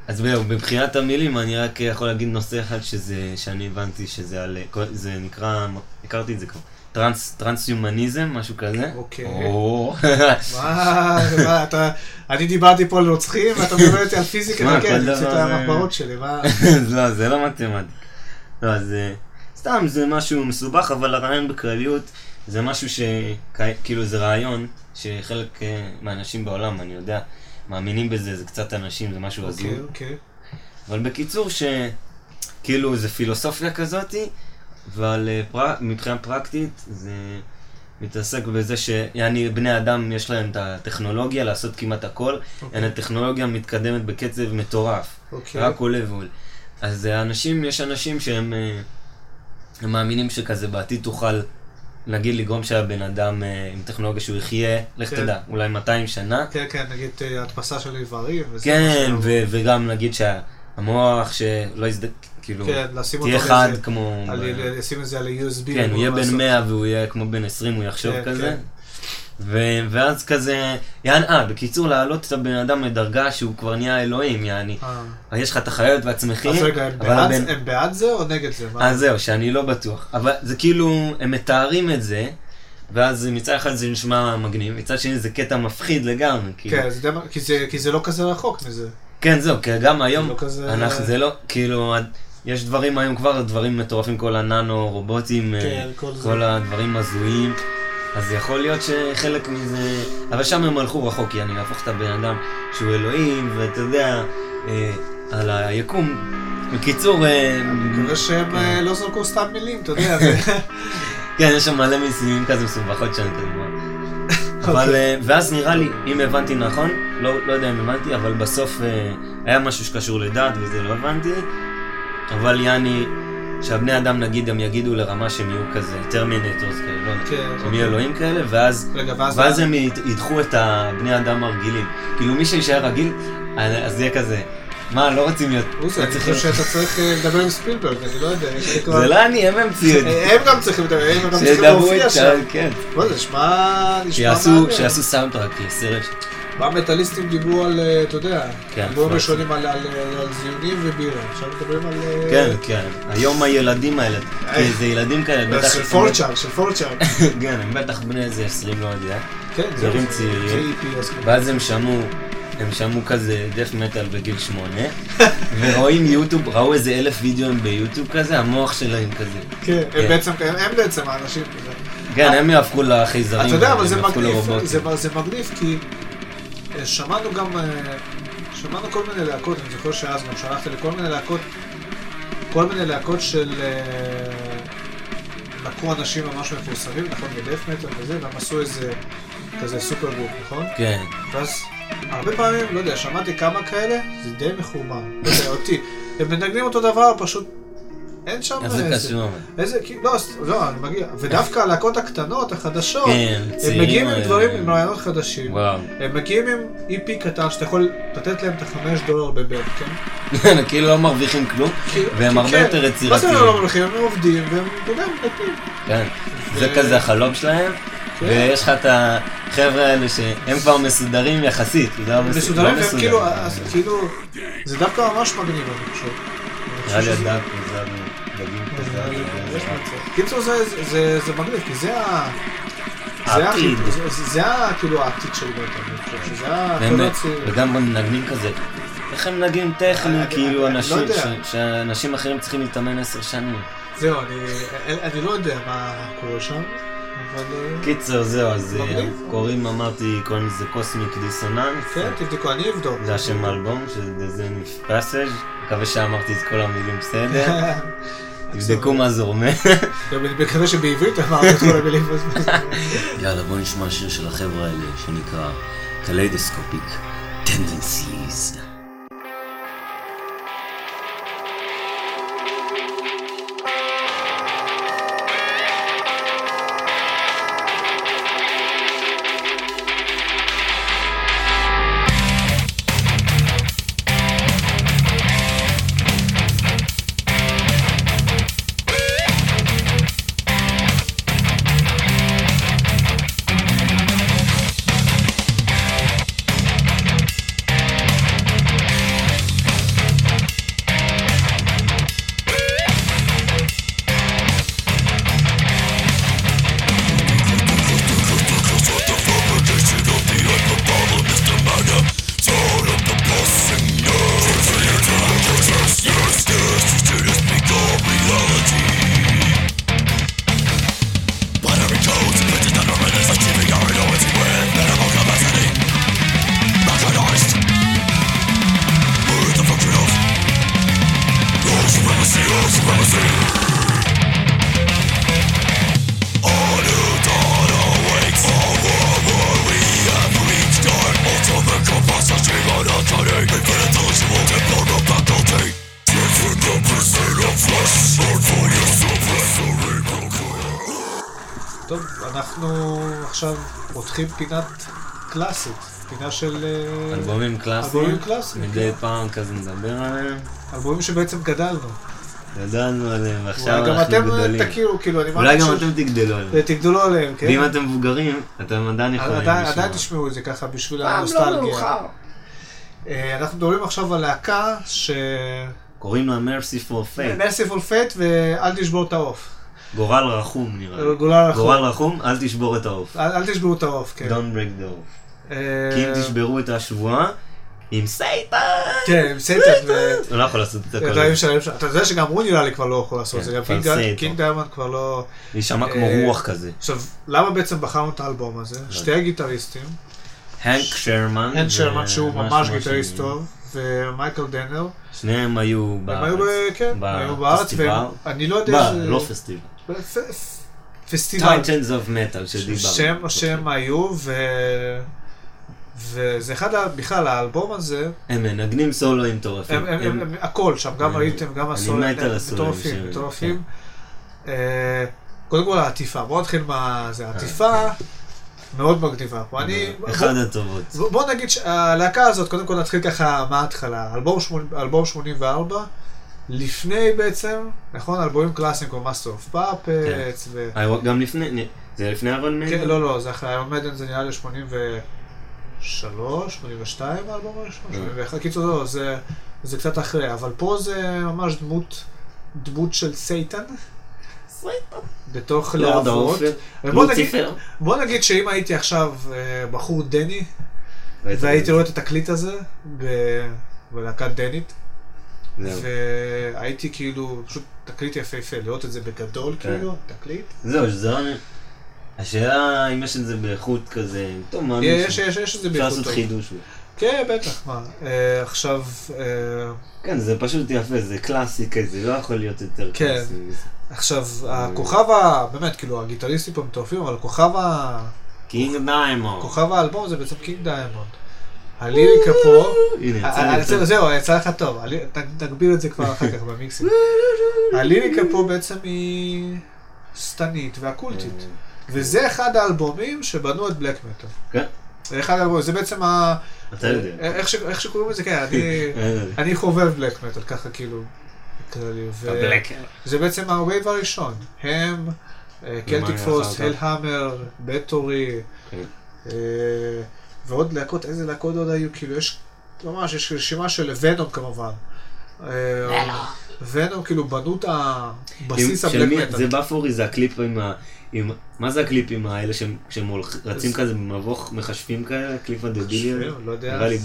[SPEAKER 1] אז זהו, מבחינת המילים, אני רק יכול להגיד נושא אחד שזה, שאני הבנתי שזה על, זה נקרא, הכרתי את זה כבר, טרנס, טרנס-יומניזם, משהו כזה.
[SPEAKER 2] אוקיי.
[SPEAKER 1] או,
[SPEAKER 2] מה, מה, אתה, אני דיברתי פה על רוצחים, ואתה מדבר איתי על פיזיקה, כן,
[SPEAKER 1] זה-
[SPEAKER 2] המחברות שלי, מה?
[SPEAKER 1] לא, זה לא מתמטיקה. לא, אז אה, סתם, זה משהו מסובך, אבל הרעיון בכלליות, זה משהו ש... כאילו, זה רעיון שחלק אה, מהאנשים בעולם, אני יודע, מאמינים בזה, זה קצת אנשים, זה משהו הזוי.
[SPEAKER 2] אוקיי, אוקיי.
[SPEAKER 1] אבל בקיצור, שכאילו זה פילוסופיה כזאתי, אבל אה, פר... מבחינה פרקטית זה מתעסק בזה שיעני בני אדם יש להם את הטכנולוגיה לעשות כמעט הכל,
[SPEAKER 2] אוקיי.
[SPEAKER 1] יעני הטכנולוגיה מתקדמת בקצב מטורף,
[SPEAKER 2] אוקיי.
[SPEAKER 1] רק עולה ועולה. אז אנשים, יש אנשים שהם אה, הם מאמינים שכזה בעתיד תוכל, נגיד לגרום שהבן אדם אה, עם טכנולוגיה שהוא יחיה, לך
[SPEAKER 2] כן.
[SPEAKER 1] תדע, אולי 200 שנה,
[SPEAKER 2] כן, כן, נגיד אה, הדפסה של איברים.
[SPEAKER 1] כן,
[SPEAKER 2] משהו-
[SPEAKER 1] ו- וגם נגיד שהמוח שלא יזדק, כאילו,
[SPEAKER 2] כן, לשים אותו
[SPEAKER 1] תהיה חד כמו...
[SPEAKER 2] לשים את זה על ה-USB.
[SPEAKER 1] כן, הוא יהיה בן
[SPEAKER 2] לעשות-
[SPEAKER 1] 100 והוא יהיה כמו בן 20, הוא יחשוב
[SPEAKER 2] כן,
[SPEAKER 1] כזה. ו- ואז כזה, יען, אה, בקיצור, להעלות את הבן אדם לדרגה שהוא כבר נהיה אלוהים, יעני.
[SPEAKER 2] אה.
[SPEAKER 1] יש לך את החיות והצמחים,
[SPEAKER 2] אז רגע, הם בעד-
[SPEAKER 1] הבן...
[SPEAKER 2] הם בעד זה או נגד זה?
[SPEAKER 1] אז זהו, שאני לא בטוח. אבל זה כאילו, הם מתארים את זה, ואז מצד אחד זה נשמע מגניב, מצד שני זה קטע מפחיד לגמרי. כאילו.
[SPEAKER 2] כן, זה די- כי זה- כי זה לא כזה רחוק מזה.
[SPEAKER 1] כן, זהו, כי גם היום,
[SPEAKER 2] לא כזה-
[SPEAKER 1] אנחנו, זה לא, כאילו, יש דברים היום כבר, דברים מטורפים, כל הננו, רובוטים, אה,
[SPEAKER 2] כן, כל זה.
[SPEAKER 1] כל הדברים הזויים, אז יכול להיות שחלק מזה, אבל שם הם הלכו רחוק, כי אני להפוך את הבן אדם שהוא אלוהים, ואתה יודע, אה, על היקום. בקיצור, אה,
[SPEAKER 2] מקווה שהם
[SPEAKER 1] כן.
[SPEAKER 2] אה, לא זרקו סתם מילים, אתה יודע.
[SPEAKER 1] כן, יש שם מלא מיסים כזה מסובכות שאני אתן דוגמא. אבל,
[SPEAKER 2] אוקיי.
[SPEAKER 1] אה, ואז נראה לי, אם הבנתי נכון, לא, לא יודע אם הבנתי, אבל בסוף היה משהו שקשור לדת וזה לא הבנתי, אבל יעני, שהבני אדם נגיד הם יגידו לרמה שהם יהיו כזה terminators כאלה, לא יודע,
[SPEAKER 2] כן,
[SPEAKER 1] שהם. יהיו אלוהים כאלה, ואז
[SPEAKER 2] רגע, ואז...
[SPEAKER 1] ואז הם ידחו את הבני אדם הרגילים. כאילו מי שיישאר רגיל, אז יהיה כזה, מה, לא רוצים להיות... לא
[SPEAKER 2] אני חושב שאתה צריך אה, לדבר עם ספילברג, אני לא יודע.
[SPEAKER 1] זה לא אני, הם המציאו את זה.
[SPEAKER 2] הם גם צריכים לדבר, הם גם צריכים להופיע שם.
[SPEAKER 1] כן.
[SPEAKER 2] לא, זה נשמע...
[SPEAKER 1] שיעשו, סאונדטרק לסרט.
[SPEAKER 2] במטאליסטים דיברו על, אה, אתה יודע,
[SPEAKER 1] כן,
[SPEAKER 2] דיברו. ראשונים על, זיונים ובירה, עכשיו מדברים על... אה,
[SPEAKER 1] כן, כן. היום הילדים האלה. כי זה ילדים כאלה,
[SPEAKER 2] אה,
[SPEAKER 1] בטח...
[SPEAKER 2] של פורצ'אר, של פורצ'אר.
[SPEAKER 1] כן, הם בטח בני איזה 20, לא יודע.
[SPEAKER 2] כן,
[SPEAKER 1] דברים
[SPEAKER 2] זה-
[SPEAKER 1] צעירים.
[SPEAKER 2] זה EP, אז כן.
[SPEAKER 1] ואז הם שמעו, הם שמעו כזה דף מטאל בגיל שמונה, ורואים יוטיוב, ראו איזה אלף וידאוים ביוטיוב כזה, המוח שלהם כזה.
[SPEAKER 2] כן,
[SPEAKER 1] כן.
[SPEAKER 2] הם בעצם, הם הם בעצם האנשים. כזה.
[SPEAKER 1] כן, הם יהפכו לחייזרים,
[SPEAKER 2] אתה יודע, אבל
[SPEAKER 1] הם
[SPEAKER 2] זה
[SPEAKER 1] יהפכו
[SPEAKER 2] מגניב,
[SPEAKER 1] לרובוטים.
[SPEAKER 2] זה, זה מגניב כי אה, שמענו גם, אה, שמענו כל מיני להקות, אני זוכר שאז גם שלחתי לכל מיני להקות, כל מיני להקות של... אה, לקחו אנשים ממש מפורסמים, נכון, ב death metal וזה, והם עשו איזה כזה supergroup, נכון?
[SPEAKER 1] כן,
[SPEAKER 2] ואז הרבה פעמים, לא יודע, שמעתי כמה כאלה, זה די מחורמן. לא יודע, אותי. הם מנגנים אותו דבר, פשוט אין שם
[SPEAKER 1] איך זה
[SPEAKER 2] איזה...
[SPEAKER 1] קשור?
[SPEAKER 2] איזה, לא, לא, אני מגיע. ודווקא הלהקות הקטנות, החדשות,
[SPEAKER 1] כן,
[SPEAKER 2] הם מגיעים עם
[SPEAKER 1] האלה.
[SPEAKER 2] דברים, עם רעיונות חדשים.
[SPEAKER 1] וואו.
[SPEAKER 2] הם מגיעים עם EP קטן שאתה יכול לתת להם את החמש דולר בבן, כן?
[SPEAKER 1] כאילו לא מרוויחים כלום, והם הרבה
[SPEAKER 2] כן.
[SPEAKER 1] יותר
[SPEAKER 2] מה זה
[SPEAKER 1] יצירתיים.
[SPEAKER 2] לא מולכים? הם עובדים, והם, אתה יודע, הם נותנים.
[SPEAKER 1] כן, זה כזה החלום שלהם,
[SPEAKER 2] כן.
[SPEAKER 1] ויש לך את החבר'ה האלה שהם כבר מסודרים יחסית, לא מס-
[SPEAKER 2] מסודרים,
[SPEAKER 1] לא
[SPEAKER 2] והם כאילו, כאילו, זה דווקא ממש מגניב, אני חושב.
[SPEAKER 1] נראה לי הדק, זה דגים כזה.
[SPEAKER 2] יש מצב. קיצור זה, זה, זה מגניב, כי זה ה...
[SPEAKER 1] העתיד.
[SPEAKER 2] זה- כאילו העתיד של חושב שזה החבר'ה
[SPEAKER 1] באמת,
[SPEAKER 2] הצעירים.
[SPEAKER 1] וגם מנגנים כזה. איך הם מנגנים טכני,
[SPEAKER 2] אני-
[SPEAKER 1] כאילו
[SPEAKER 2] לא
[SPEAKER 1] אנשים, שאנשים אחרים צריכים להתאמן עשר שנים.
[SPEAKER 2] זהו, אני, אני לא יודע מה קורה שם. אה,
[SPEAKER 1] קיצר, זהו, אז אה. קוראים, אמרתי, קוראים לזה Cosmic Dissonance.
[SPEAKER 2] כן, תבדקו, אני אבדוק.
[SPEAKER 1] זה השם האלבום, שזה זה פסאז', מקווה שאמרתי את כל המילים בסדר. תבדקו מה זה אומר.
[SPEAKER 2] מקווה שבעברית אמרת את כל המילים.
[SPEAKER 1] יאללה, בוא נשמע שיר של החבר'ה האלה, שנקרא
[SPEAKER 2] Kaleidoscopic Tendencies. פותחים פינת קלאסית, פינה של אה,
[SPEAKER 1] אלבומים קלאסיים,
[SPEAKER 2] אלבומים קלאסיים,
[SPEAKER 1] מדי
[SPEAKER 2] כן.
[SPEAKER 1] פעם כזה נדבר עליהם,
[SPEAKER 2] אלבומים שבעצם גדלנו.
[SPEAKER 1] גדלנו עליהם, ועכשיו
[SPEAKER 2] אולי גם
[SPEAKER 1] אנחנו
[SPEAKER 2] אתם. תכירו, כאילו, אני
[SPEAKER 1] אולי
[SPEAKER 2] מאמין
[SPEAKER 1] גם
[SPEAKER 2] ש-
[SPEAKER 1] אתם תגדלו עליהם.
[SPEAKER 2] ותגדלו עליהם, כן?
[SPEAKER 1] ואם אתם מבוגרים, אתם עדיין יכולים לשמוע.
[SPEAKER 2] עדיין תשמעו את זה ככה בשביל
[SPEAKER 1] לא
[SPEAKER 2] הנוסטלגיה. אה, אנחנו מדברים עכשיו על להקה ש...
[SPEAKER 1] קוראים לה Mercy for Fate.
[SPEAKER 2] מרסיפול פט ואל תשבור את העוף.
[SPEAKER 1] גורל רחום נראה לי.
[SPEAKER 2] גורל רחום.
[SPEAKER 1] גורל רחום, אל תשבור את העוף.
[SPEAKER 2] אל אל תשברו את העוף, כן.
[SPEAKER 1] Don't break the עוף.
[SPEAKER 2] אה,
[SPEAKER 1] כי אם תשברו את השבועה, עם Satan!
[SPEAKER 2] כן, עם Satan.
[SPEAKER 1] הוא לא יכול לעשות את הכל.
[SPEAKER 2] אתה יודע שגם הוא נראה לי כבר לא יכול לעשות את זה,
[SPEAKER 1] כן,
[SPEAKER 2] גם קינג
[SPEAKER 1] falsetto.
[SPEAKER 2] די- קינג דיימונד כבר לא...
[SPEAKER 1] כמו
[SPEAKER 2] אה,
[SPEAKER 1] רוח כזה.
[SPEAKER 2] עכשיו, למה בעצם בחרנו את האלבום הזה?
[SPEAKER 1] לא
[SPEAKER 2] שתי הגיטריסטים,
[SPEAKER 1] הנק שרמן.
[SPEAKER 2] הנק שרמן שהוא
[SPEAKER 1] ממש
[SPEAKER 2] גיטריסט. טוב, ומייקל דנר,
[SPEAKER 1] שניהם היו בארץ.
[SPEAKER 2] הם היו כן, בארץ,
[SPEAKER 1] בפסטיבל.
[SPEAKER 2] ואני לא יודע...
[SPEAKER 1] לא פסטיבל.
[SPEAKER 2] פסטיבל.
[SPEAKER 1] Titans of Metal שדיברנו.
[SPEAKER 2] שם, שם היו, ו... וזה אחד, בכלל, האלבום הזה,
[SPEAKER 1] הם מנגנים סולואים מטורפים.
[SPEAKER 2] הם, הם, הם, הם, הכל שם, גם
[SPEAKER 1] אה,
[SPEAKER 2] ראיתם, גם
[SPEAKER 1] אני
[SPEAKER 2] הסולן,
[SPEAKER 1] מת על הסולן
[SPEAKER 2] מטורפים, מטורפים. אה, קודם כל העטיפה, בואו נתחיל מה זה, העטיפה מאוד מגניבה. אני,
[SPEAKER 1] אה, אחד הטובות.
[SPEAKER 2] בוא, בוא נגיד שהלהקה הזאת, קודם כל נתחיל ככה מההתחלה, אלבום 84, לפני בעצם, נכון, אלבומים קלאסיים כמו Master of Puppets, ו...
[SPEAKER 1] אה, גם לפני, זה לפני Iron Maiden?
[SPEAKER 2] כן, לא, לא, זה אחרי Iron Maiden, זה נראה לי 83, 82 האלבום הראשון,
[SPEAKER 1] אה.
[SPEAKER 2] 81, קיצור לא, זה, זה קצת אחרי, אבל פה זה ממש דמות, דמות של Satan, בתוך
[SPEAKER 1] לורד
[SPEAKER 2] להבות. בוא נגיד שאם הייתי עכשיו אה, בחור דני, והייתי רואה את התקליט הזה בלהקת דנית. והייתי כאילו, פשוט תקליט יפהפה, לראות את זה בגדול
[SPEAKER 1] כן.
[SPEAKER 2] כאילו, תקליט.
[SPEAKER 1] זהו, שזה לא... השאלה אם יש את זה באיכות כזה, טוב, מה
[SPEAKER 2] יש, יש, יש את זה
[SPEAKER 1] אפשר
[SPEAKER 2] באיכות
[SPEAKER 1] לעשות
[SPEAKER 2] טוב.
[SPEAKER 1] חידוש.
[SPEAKER 2] כן, בטח, מה. אה, עכשיו, אה,
[SPEAKER 1] כן, זה פשוט יפה, זה קלאסי כזה, לא יכול להיות יותר
[SPEAKER 2] כן.
[SPEAKER 1] קלאסי. מזה.
[SPEAKER 2] עכשיו, הכוכב ה... באמת, כאילו, הגיטריסטים פה מטורפים, אבל הכוכב ה...
[SPEAKER 1] קינג דיימונד.
[SPEAKER 2] כוכב האלבום זה בעצם King Diamond. הליריקה פה... אה, אה, זהו, יצא לך טוב, תגביר את זה כבר אחר כך במיקסים. הליריקה פה בעצם היא שטנית ואוקולטית. וזה אחד האלבומים שבנו את black metal.
[SPEAKER 1] כן,
[SPEAKER 2] זה אחד האלבומים, זה בעצם ה...
[SPEAKER 1] אתה יודע.
[SPEAKER 2] איך שקוראים לזה, כן, אני...
[SPEAKER 1] אה,
[SPEAKER 2] אני חובב black metal, ככה כאילו, כללי. זה בעצם ה wave הראשון. הם, קלטיק
[SPEAKER 1] היה
[SPEAKER 2] פרוסט,
[SPEAKER 1] אחר
[SPEAKER 2] הל
[SPEAKER 1] כך?
[SPEAKER 2] המר, בטורי. אה, ועוד להקות, איזה להקות עוד היו? כאילו, יש, ממש, יש רשימה של ונום כמובן. אה, ונום כאילו בנו את הבסיס הבלק מטאל.
[SPEAKER 1] זה באפורי, זה הקליפ עם ה... עם- מה זה הקליפים האלה שהם כשהם הולכ- רצים כזה במבוך מכשפים כאלה, הקליפ הדבילי הזה?
[SPEAKER 2] לא יודע.
[SPEAKER 1] נראה לי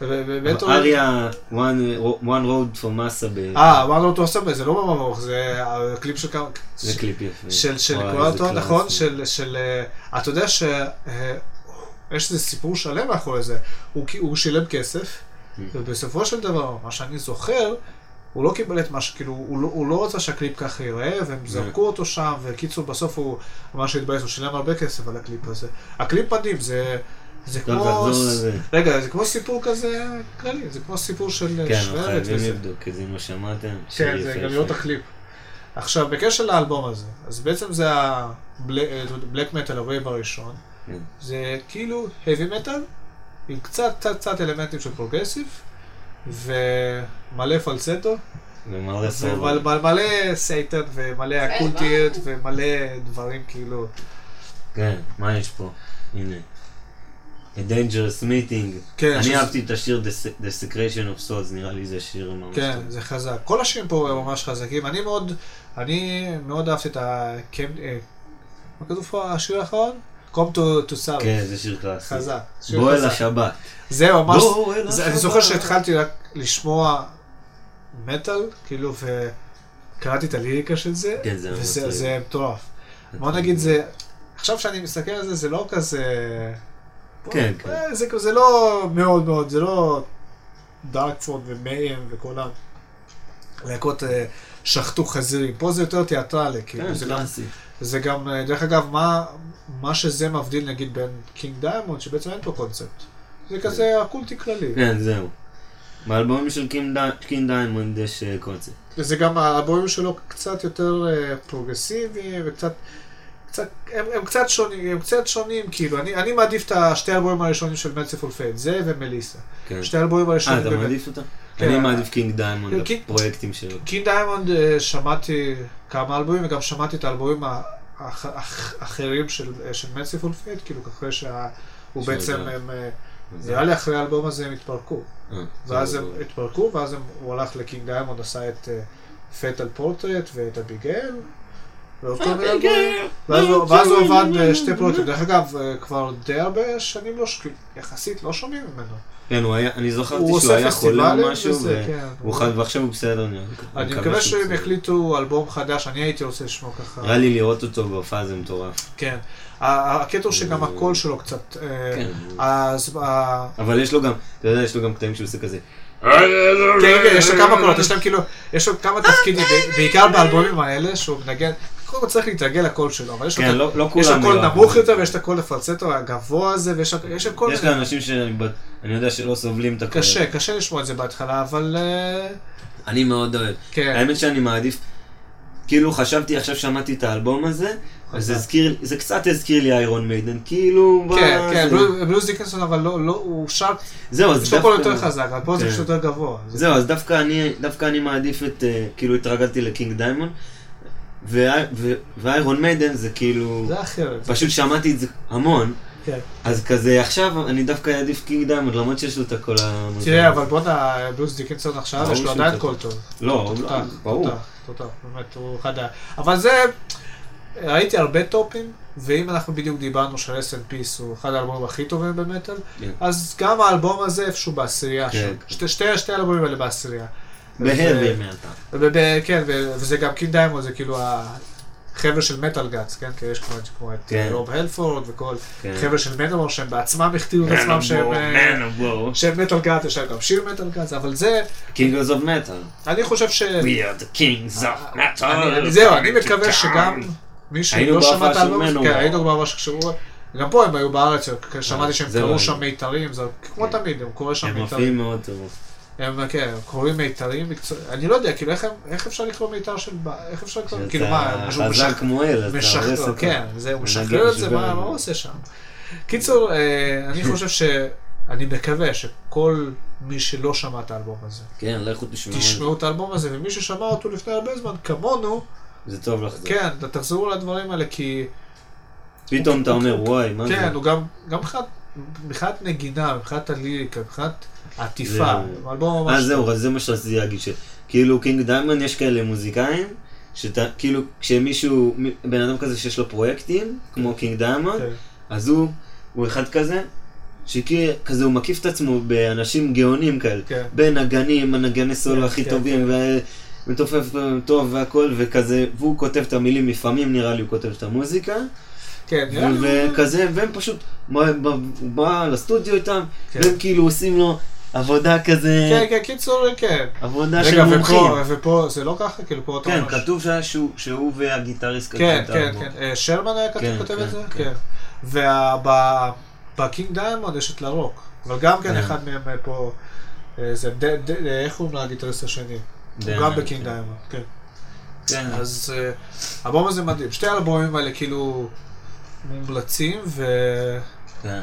[SPEAKER 2] ובטורי...
[SPEAKER 1] אריה, one one road for massa, ב-
[SPEAKER 2] אה, אמרנו אותו עושה זה לא במבוך, זה הקליפ של כמה...
[SPEAKER 1] זה קליפ יפה.
[SPEAKER 2] של, אותו,
[SPEAKER 1] קלאסי.
[SPEAKER 2] נכון? של, של, אה, אתה יודע ש... אה, יש איזה סיפור שלם מאחורי זה. הוא, כי- הוא שילם כסף,
[SPEAKER 1] Mm.
[SPEAKER 2] ובסופו של דבר, מה שאני זוכר, הוא לא קיבל את מה ש... כאילו, הוא לא, הוא לא רצה שהקליפ ככה ייראה, והם
[SPEAKER 1] Mm.
[SPEAKER 2] זרקו אותו שם, וקיצור, בסוף הוא ממש התבאס, הוא שילם הרבה כסף על הקליפ הזה. הקליפ מדהים, זה... זה
[SPEAKER 1] טוב,
[SPEAKER 2] כמו... רגע, זה כמו סיפור כזה כללי, זה כמו סיפור של אה,
[SPEAKER 1] כן, אבל חייבים. לבדוק את זה, לא שמעתם.
[SPEAKER 2] כן, זה גם את הקליפ. עכשיו, בקשר לאלבום הזה, אז בעצם זה ה black metal ה wave הראשון.
[SPEAKER 1] כן.
[SPEAKER 2] זה כאילו heavy metal, עם קצת קצת קצת אלמנטים של progressive, ומלא falsetto,
[SPEAKER 1] ומלא סולו.
[SPEAKER 2] ומלא Satan, ומלא אוקולטיות, ומלא דברים כאילו...
[SPEAKER 1] כן, מה יש פה? הנה. A Dangerous Meeting.
[SPEAKER 2] כן,
[SPEAKER 1] אני אהבתי את השיר The The Secretion of Souls, נראה לי זה שיר ממש
[SPEAKER 2] כן,
[SPEAKER 1] טוב.
[SPEAKER 2] זה חזק. כל השירים פה הם ממש חזקים. אני מאוד, אני מאוד אהבתי את ה... אה, מה כתוב פה השיר האחרון? Come to, to South.
[SPEAKER 1] כן, זה שיר קלאסי.
[SPEAKER 2] חזק.
[SPEAKER 1] בוא אל. השבת.
[SPEAKER 2] זה ממש, זה, אני. זוכר שהתחלתי רק לשמוע מטאל, כאילו, וקראתי את הליריקה של זה,
[SPEAKER 1] כן, זה
[SPEAKER 2] וזה מטורף. בוא נגיד, זה, עכשיו שאני מסתכל על זה, זה לא כזה...
[SPEAKER 1] כן, כן.
[SPEAKER 2] זה, זה לא מאוד מאוד, זה לא Darkthrone ו Mayhem וכל הלהקות אה, שחטו חזירים. פה זה יותר תיאטרלי, כאילו.
[SPEAKER 1] כן,
[SPEAKER 2] זה
[SPEAKER 1] קלאסי.
[SPEAKER 2] זה גם, אה, דרך אגב, מה, מה שזה מבדיל נגיד בין King Diamond, שבעצם אין פה קונספט. זה כזה אוקולטי כללי.
[SPEAKER 1] כן, זהו. באלבומים של King Diamond יש אה, קונספט.
[SPEAKER 2] וזה גם, האלבומים שלו קצת יותר אה, פרוגרסיביים, וקצת, קצת, הם, הם קצת שונים, הם קצת שונים, כאילו, אני, אני מעדיף את השתי האלבומים הראשונים של Mercyful Fate, זה ומליסה.
[SPEAKER 1] כן.
[SPEAKER 2] שתי האלבומים
[SPEAKER 1] אה,
[SPEAKER 2] הראשונים
[SPEAKER 1] אתה
[SPEAKER 2] באמת.
[SPEAKER 1] מעדיף אותה?
[SPEAKER 2] כן.
[SPEAKER 1] אני מעדיף King Diamond,
[SPEAKER 2] King-
[SPEAKER 1] הפרויקטים שלו.
[SPEAKER 2] King Diamond אה, שמעתי כמה אלבומים, וגם שמעתי את האלבומים האח- האח- האחרים של, אה, של Mercyful Fate, כאילו, אחרי שהוא בעצם, אה, נראה לי אחרי האלבום הזה הם התפרקו.
[SPEAKER 1] אה,
[SPEAKER 2] ואז הם
[SPEAKER 1] לא-
[SPEAKER 2] התפרקו, ואז הוא הלך ל King Diamond, עשה את Fatal Portrait ואת Abigail. ועוד כל מיני אלבומים. ואז הוא- עבד בשתי פרויקטים. דרך אגב, אה, כבר די הרבה שנים לא, יחסית לא שומעים ממנו.
[SPEAKER 1] כן, אני זכרתי
[SPEAKER 2] הוא
[SPEAKER 1] שהוא היה חולה או משהו,
[SPEAKER 2] כן.
[SPEAKER 1] ועכשיו הוא בסדר.
[SPEAKER 2] אני
[SPEAKER 1] מקווה
[SPEAKER 2] שהם
[SPEAKER 1] בסדר.
[SPEAKER 2] יחליטו אלבום חדש, אני הייתי רוצה לשמוע ככה.
[SPEAKER 1] נראה לי לראות אותו בהופעה זה מטורף.
[SPEAKER 2] כן. הקטע הוא שגם הקול שלו קצת... אה,
[SPEAKER 1] כן.
[SPEAKER 2] אז... ה-
[SPEAKER 1] אבל יש לו גם, אתה יודע, יש לו גם קטעים שהוא עושה כזה.
[SPEAKER 2] כן, כן, יש לו כמה קולות, יש להם כאילו, יש לו כמה תפקידים, בעיקר באלבומים האלה, שהוא מנגן, קודם כל צריך להתרגל לקול שלו, אבל יש לו
[SPEAKER 1] כן,
[SPEAKER 2] את
[SPEAKER 1] לא לא.
[SPEAKER 2] לו קול
[SPEAKER 1] יאהבו
[SPEAKER 2] נמוך
[SPEAKER 1] את
[SPEAKER 2] יותר. ויש את הקול הפלצטו הגבוה הזה, ויש יש כל
[SPEAKER 1] יש
[SPEAKER 2] מיני...
[SPEAKER 1] גם אנשים שאני יודע שלא סובלים את הקול.
[SPEAKER 2] קשה, קשה לשמוע את זה בהתחלה, אבל אה,
[SPEAKER 1] אני מאוד אוהב.
[SPEAKER 2] כן.
[SPEAKER 1] האמת שאני מעדיף, כאילו חשבתי, עכשיו שמעתי את האלבום הזה, אז זה
[SPEAKER 2] חזק.
[SPEAKER 1] הזכיר, זה קצת הזכיר לי Iron Maiden, כאילו...
[SPEAKER 2] כן, כן,
[SPEAKER 1] זה-
[SPEAKER 2] Bruce- Dickinson, אבל לא, לא, הוא שר,
[SPEAKER 1] זהו, אז
[SPEAKER 2] יש לו קול
[SPEAKER 1] דווקא-
[SPEAKER 2] יותר חזק, אבל פה זה
[SPEAKER 1] כן.
[SPEAKER 2] פשוט יותר גבוה. זה-
[SPEAKER 1] זהו, אז דווקא אני, דווקא אני מעדיף את, אה, כאילו התרגלתי ל King Diamond, ו Iron Maiden זה כאילו,
[SPEAKER 2] זה אחרת.
[SPEAKER 1] פשוט שמעתי את זה המון,
[SPEAKER 2] כן.
[SPEAKER 1] אז כזה עכשיו אני דווקא אעדיף King Diamond, למרות שיש לו את הקול המוזר.
[SPEAKER 2] תראה, אבל בואנה, Bruce Dickinson עכשיו, יש לו עדיין. קול טוב.
[SPEAKER 1] לא, לא- ברור.
[SPEAKER 2] תותח, באמת, הוא אחד ה... אבל זה, ראיתי הרבה טופים, ואם אנחנו בדיוק דיברנו של S&P הוא אחד האלבומים הכי טובים במטאל,
[SPEAKER 1] כן.
[SPEAKER 2] אז גם האלבום הזה איפשהו בעשירייה
[SPEAKER 1] כן.
[SPEAKER 2] שם. שתי- שתי שתי האלבומים האלה בעשירייה.
[SPEAKER 1] בהבי
[SPEAKER 2] ו-
[SPEAKER 1] מעתה.
[SPEAKER 2] וב- ב- כן, וזה גם קינג דיימון, זה כאילו החבר'ה של מטאל גאץ, כן? כי יש כמו את-
[SPEAKER 1] כן.
[SPEAKER 2] רוב הלפורד וכל
[SPEAKER 1] כן.
[SPEAKER 2] חבר'ה של מטאל שהם בעצמם הכתיבו את עצמם שהם... אה, שהם מטאל גאץ, יש להם גם שיר מטאל גאץ, אבל זה,
[SPEAKER 1] Kings of Metal.
[SPEAKER 2] אני חושב ש...
[SPEAKER 1] We are the kings of metal.
[SPEAKER 2] אני- אני- זהו, אני מקווה שגם מי שלא שמע את האלבום. כן, היינו בהופעה כשהוא... גם פה הם היו בארץ, שמעתי שהם
[SPEAKER 1] זהו,
[SPEAKER 2] קראו
[SPEAKER 1] הם-
[SPEAKER 2] שם מיתרים, זה כמו
[SPEAKER 1] כן.
[SPEAKER 2] תמיד, הם קוראים שם
[SPEAKER 1] הם
[SPEAKER 2] מיתרים.
[SPEAKER 1] מופיעים מאוד טוב.
[SPEAKER 2] הם, כן, קוראים מיתרים, מקצוע- אני לא יודע, כאילו, איך איך אפשר לקרוא מיתר של... ב- איך אפשר לקרוא, כאילו, מה, משהו
[SPEAKER 1] חזק
[SPEAKER 2] משח-
[SPEAKER 1] כמו אל, אתה הורס אותו.
[SPEAKER 2] כן, זה, הוא משחרר את זה. מה מה הוא עושה שם? קיצור, אה, אני חושב ש... אני מקווה שכל מי שלא שמע את האלבום הזה,
[SPEAKER 1] כן, לכו תשמעו.
[SPEAKER 2] תשמעו את האלבום הזה, ומי ששמע אותו לפני הרבה זמן, כמונו,
[SPEAKER 1] זה טוב לחזור.
[SPEAKER 2] כן, תחזרו לדברים האלה, כי...
[SPEAKER 1] פתאום אתה אומר, וואי, מה זה?
[SPEAKER 2] כן, הוא גם, גם מבחינת, מבחינת נגינה, מבחינת הליריקה, מבחינת עטיפה. אלבום
[SPEAKER 1] אה,
[SPEAKER 2] ממש...
[SPEAKER 1] זהו, אז זה מה שרציתי להגיד, שכאילו קינג דיימון יש כאלה מוזיקאים, שאתה, כאילו, כשמישהו, בן אדם כזה שיש לו פרויקטים, כמו קינג דיימון,
[SPEAKER 2] כן.
[SPEAKER 1] אז הוא, הוא אחד כזה, שכזה הוא מקיף את עצמו באנשים גאונים כאלה,
[SPEAKER 2] כן.
[SPEAKER 1] בנגנים, הנגני סולו
[SPEAKER 2] כן,
[SPEAKER 1] הכי
[SPEAKER 2] כן,
[SPEAKER 1] טובים, ומתופף טוב והכל, וכזה, והוא כותב את המילים, לפעמים נראה לי הוא כותב את המוזיקה,
[SPEAKER 2] כן,
[SPEAKER 1] וכזה, והם פשוט, הוא בא לסטודיו איתם,
[SPEAKER 2] כן.
[SPEAKER 1] והם כאילו עושים לו עבודה כזה,
[SPEAKER 2] כן, כן, קיצור, כן.
[SPEAKER 1] עבודה של
[SPEAKER 2] רגע,
[SPEAKER 1] מומחים.
[SPEAKER 2] ופה, ופה, זה לא ככה? כאילו, פה אתה
[SPEAKER 1] כן. כתוב שהיה שהוא- והגיטריסט כתבו
[SPEAKER 2] כן, כן. כן. אה, Shermann היה כתוב-
[SPEAKER 1] כן,
[SPEAKER 2] כותב
[SPEAKER 1] כן,
[SPEAKER 2] את זה?
[SPEAKER 1] כן.
[SPEAKER 2] וב King Diamond יש את LaRocque. אבל גם כן. אחד מהם אה, פה, אה, זה, איך קוראים לגיטריסט השני? הוא גם.
[SPEAKER 1] ב
[SPEAKER 2] King Diamond, כן.
[SPEAKER 1] כן,
[SPEAKER 2] אז האלבום הזה מדהים. שתי האלבומים האלה כאילו מומלצים, ו...
[SPEAKER 1] כן.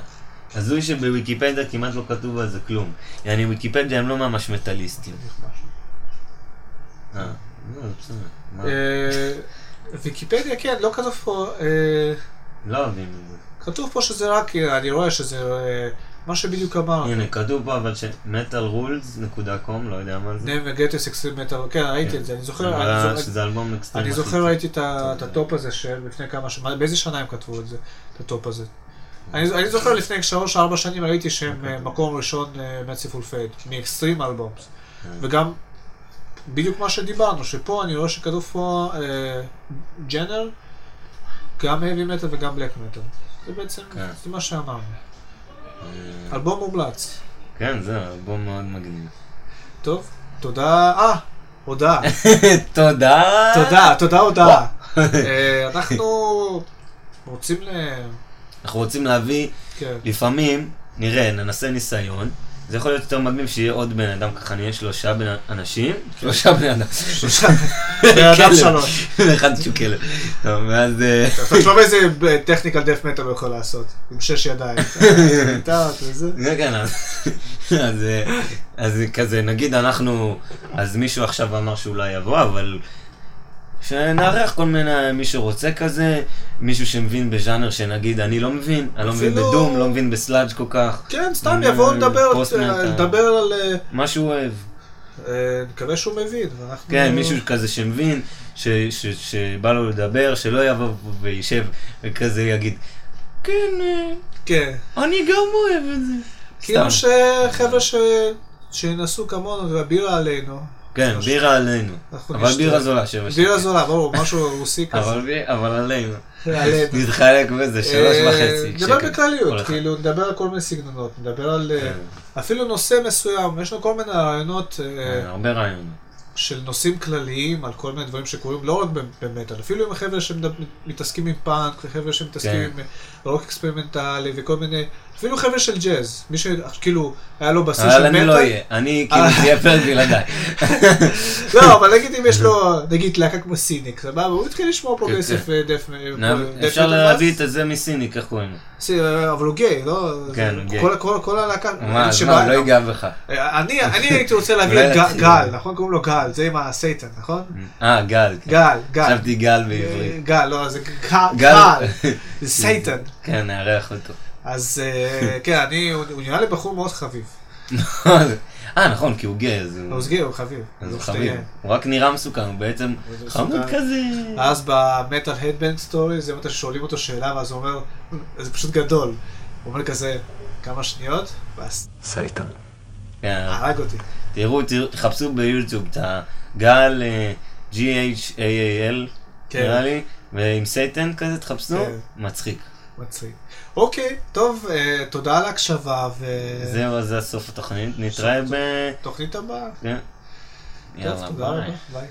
[SPEAKER 1] הזוי שבוויקיפדיה כמעט לא כתוב על זה כלום. יעני ויקיפדיה הם לא ממש מטאליסטים. אה, לא, בסדר.
[SPEAKER 2] אה, ויקיפדיה, כן, לא כתוב פה, אה,
[SPEAKER 1] לא אוהבים את זה.
[SPEAKER 2] כתוב פה שזה רק, אני רואה שזה אה, מה שבדיוק אמרת.
[SPEAKER 1] הנה, כתוב פה אבל ש... metalrules.com, לא יודע מה זה.
[SPEAKER 2] נם וגטס אקסטרים מטאל, כן, ראיתי את זה, אני זוכר,
[SPEAKER 1] שזה אלבום אקסטרים.
[SPEAKER 2] אני זוכר. ראיתי את הטופ הזה של לפני כמה שנים, באיזה שנה הם כתבו את זה, את הטופ הזה? אני זוכר לפני שלוש ארבע שנים ראיתי שהם אה, מקום ראשון Mercyful Fate, most extreme albums,
[SPEAKER 1] כן.
[SPEAKER 2] וגם בדיוק מה שדיברנו, שפה אני רואה שכתוב פה אה, genre, גם heavy metal וגם black metal. זה בעצם,
[SPEAKER 1] כן.
[SPEAKER 2] זה מה שאמרנו. אלבום מומלץ.
[SPEAKER 1] כן, זהו, אלבום מאוד מגניב.
[SPEAKER 2] טוב, תודה, אה, הודעה.
[SPEAKER 1] תודה.
[SPEAKER 2] תודה, תודה הודעה. אה, אנחנו רוצים ל...
[SPEAKER 1] אנחנו רוצים להביא,
[SPEAKER 2] כן.
[SPEAKER 1] לפעמים, נראה, ננסה ניסיון. זה יכול להיות יותר מגניב שיהיה עוד בן אדם, ככה נהיה שלושה בן אנשים, שלושה בני אדם.
[SPEAKER 2] שלושה. בן אדם. שלוש.
[SPEAKER 1] ואחד שהוא כלב. טוב, ואז... אה,
[SPEAKER 2] תחשוב איזה טכניקל דף מטאל הוא יכול לעשות, עם שש ידיים.
[SPEAKER 1] כן, כן, אז, אז, אה, אז כזה, נגיד אנחנו, אז מישהו עכשיו אמר שאולי יבוא, אבל שנארח כל מיני, מי שרוצה כזה, מישהו שמבין בז'אנר שנגיד אני לא מבין, אני לא מבין בדום, לא מבין בסלאג' כל כך,
[SPEAKER 2] כן, סתם יבואו לדבר, על... אה,
[SPEAKER 1] מה שהוא אוהב.
[SPEAKER 2] אה, נקווה שהוא מבין.
[SPEAKER 1] כן, מישהו כזה שמבין, שבא לו לדבר, שלא יבוא וישב וכזה יגיד, כן, אה,
[SPEAKER 2] כן.
[SPEAKER 1] אני גם אוהב את זה.
[SPEAKER 2] כאילו. שחבר'ה. שינסו כמונו והבירה עלינו.
[SPEAKER 1] כן, בירה עלינו.
[SPEAKER 2] אנחנו
[SPEAKER 1] אבל. בירה זולה, שבע
[SPEAKER 2] בירה
[SPEAKER 1] שקל.
[SPEAKER 2] זולה, ברור, משהו רוסי כזה.
[SPEAKER 1] אבל עלינו. נתחלק בזה, שלוש
[SPEAKER 2] אה,
[SPEAKER 1] וחצי.
[SPEAKER 2] נדבר בכלליות. כאילו, נדבר על כל מיני סגנונות, נדבר על אה,
[SPEAKER 1] כן,
[SPEAKER 2] אפילו נושא מסוים, יש לנו כל מיני רעיונות אה,
[SPEAKER 1] הרבה רעיונות.
[SPEAKER 2] של נושאים כלליים על כל מיני דברים שקורים, לא רק במטאל, אפילו עם החבר'ה שמתעסקים עם פאנק, וחבר'ה שמתעסקים
[SPEAKER 1] כן.
[SPEAKER 2] עם רוק אקספרימנטלי וכל מיני, אפילו חבר'ה של ג'אז, מי שכאילו היה לו
[SPEAKER 1] אבל
[SPEAKER 2] של
[SPEAKER 1] אני לא
[SPEAKER 2] מטאל.
[SPEAKER 1] אהיה, אני כאילו זה יהיה פרק בלעדיי.
[SPEAKER 2] לא, אבל נגיד אם יש לו, נגיד להקה כמו Cynic, סבבה, הוא התחיל לשמוע פרוגרסיב
[SPEAKER 1] כן.
[SPEAKER 2] death.
[SPEAKER 1] אפשר להביא את זה מ Cynic, איך קוראים לו?
[SPEAKER 2] אבל הוא גיי, לא?
[SPEAKER 1] כן, הוא גיי.
[SPEAKER 2] כל- הלהקה.
[SPEAKER 1] מה, מה, לא ייגע בך.
[SPEAKER 2] אני הייתי רוצה להביא את גל- נכון? קוראים לו גל, זה עם ה Satan, נכון?
[SPEAKER 1] אה, גל. כן.
[SPEAKER 2] גל, גל.
[SPEAKER 1] חשבתי גל בעברית.
[SPEAKER 2] גל, לא, זה. גל, זה Satan.
[SPEAKER 1] כן, נארח אותו.
[SPEAKER 2] אז אה, כן, אני, הוא נראה לי בחור מאוד חביב.
[SPEAKER 1] אה, נכון, כי הוא גיי, אז הוא...
[SPEAKER 2] הוא סגי, הוא חביב.
[SPEAKER 1] אז הוא חביב. הוא רק נראה מסוכן, הוא בעצם חמוד. כזה.
[SPEAKER 2] אז ב Metal: A Headbanger's Journey, זה מתי ששואלים אותו שאלה, ואז הוא אומר, זה פשוט גדול. הוא אומר כזה, כמה שניות, ואז
[SPEAKER 3] סייטן.
[SPEAKER 1] כן,
[SPEAKER 2] הרג אותי.
[SPEAKER 1] תראו, תראו, תחפשו ביוטיוב את הגל אה, G-H-A-A-L,
[SPEAKER 2] כן.
[SPEAKER 1] נראה לי, ועם Satan כזה, תחפשו,
[SPEAKER 2] כן.
[SPEAKER 1] מצחיק.
[SPEAKER 2] מצחיק. אוקיי, טוב, אה, תודה על ההקשבה,
[SPEAKER 1] זהו, אז זה סוף התוכנית, נתראה ב...
[SPEAKER 2] ותוכנית הבאה.
[SPEAKER 1] כן. יאללה, ביי.
[SPEAKER 2] ביי.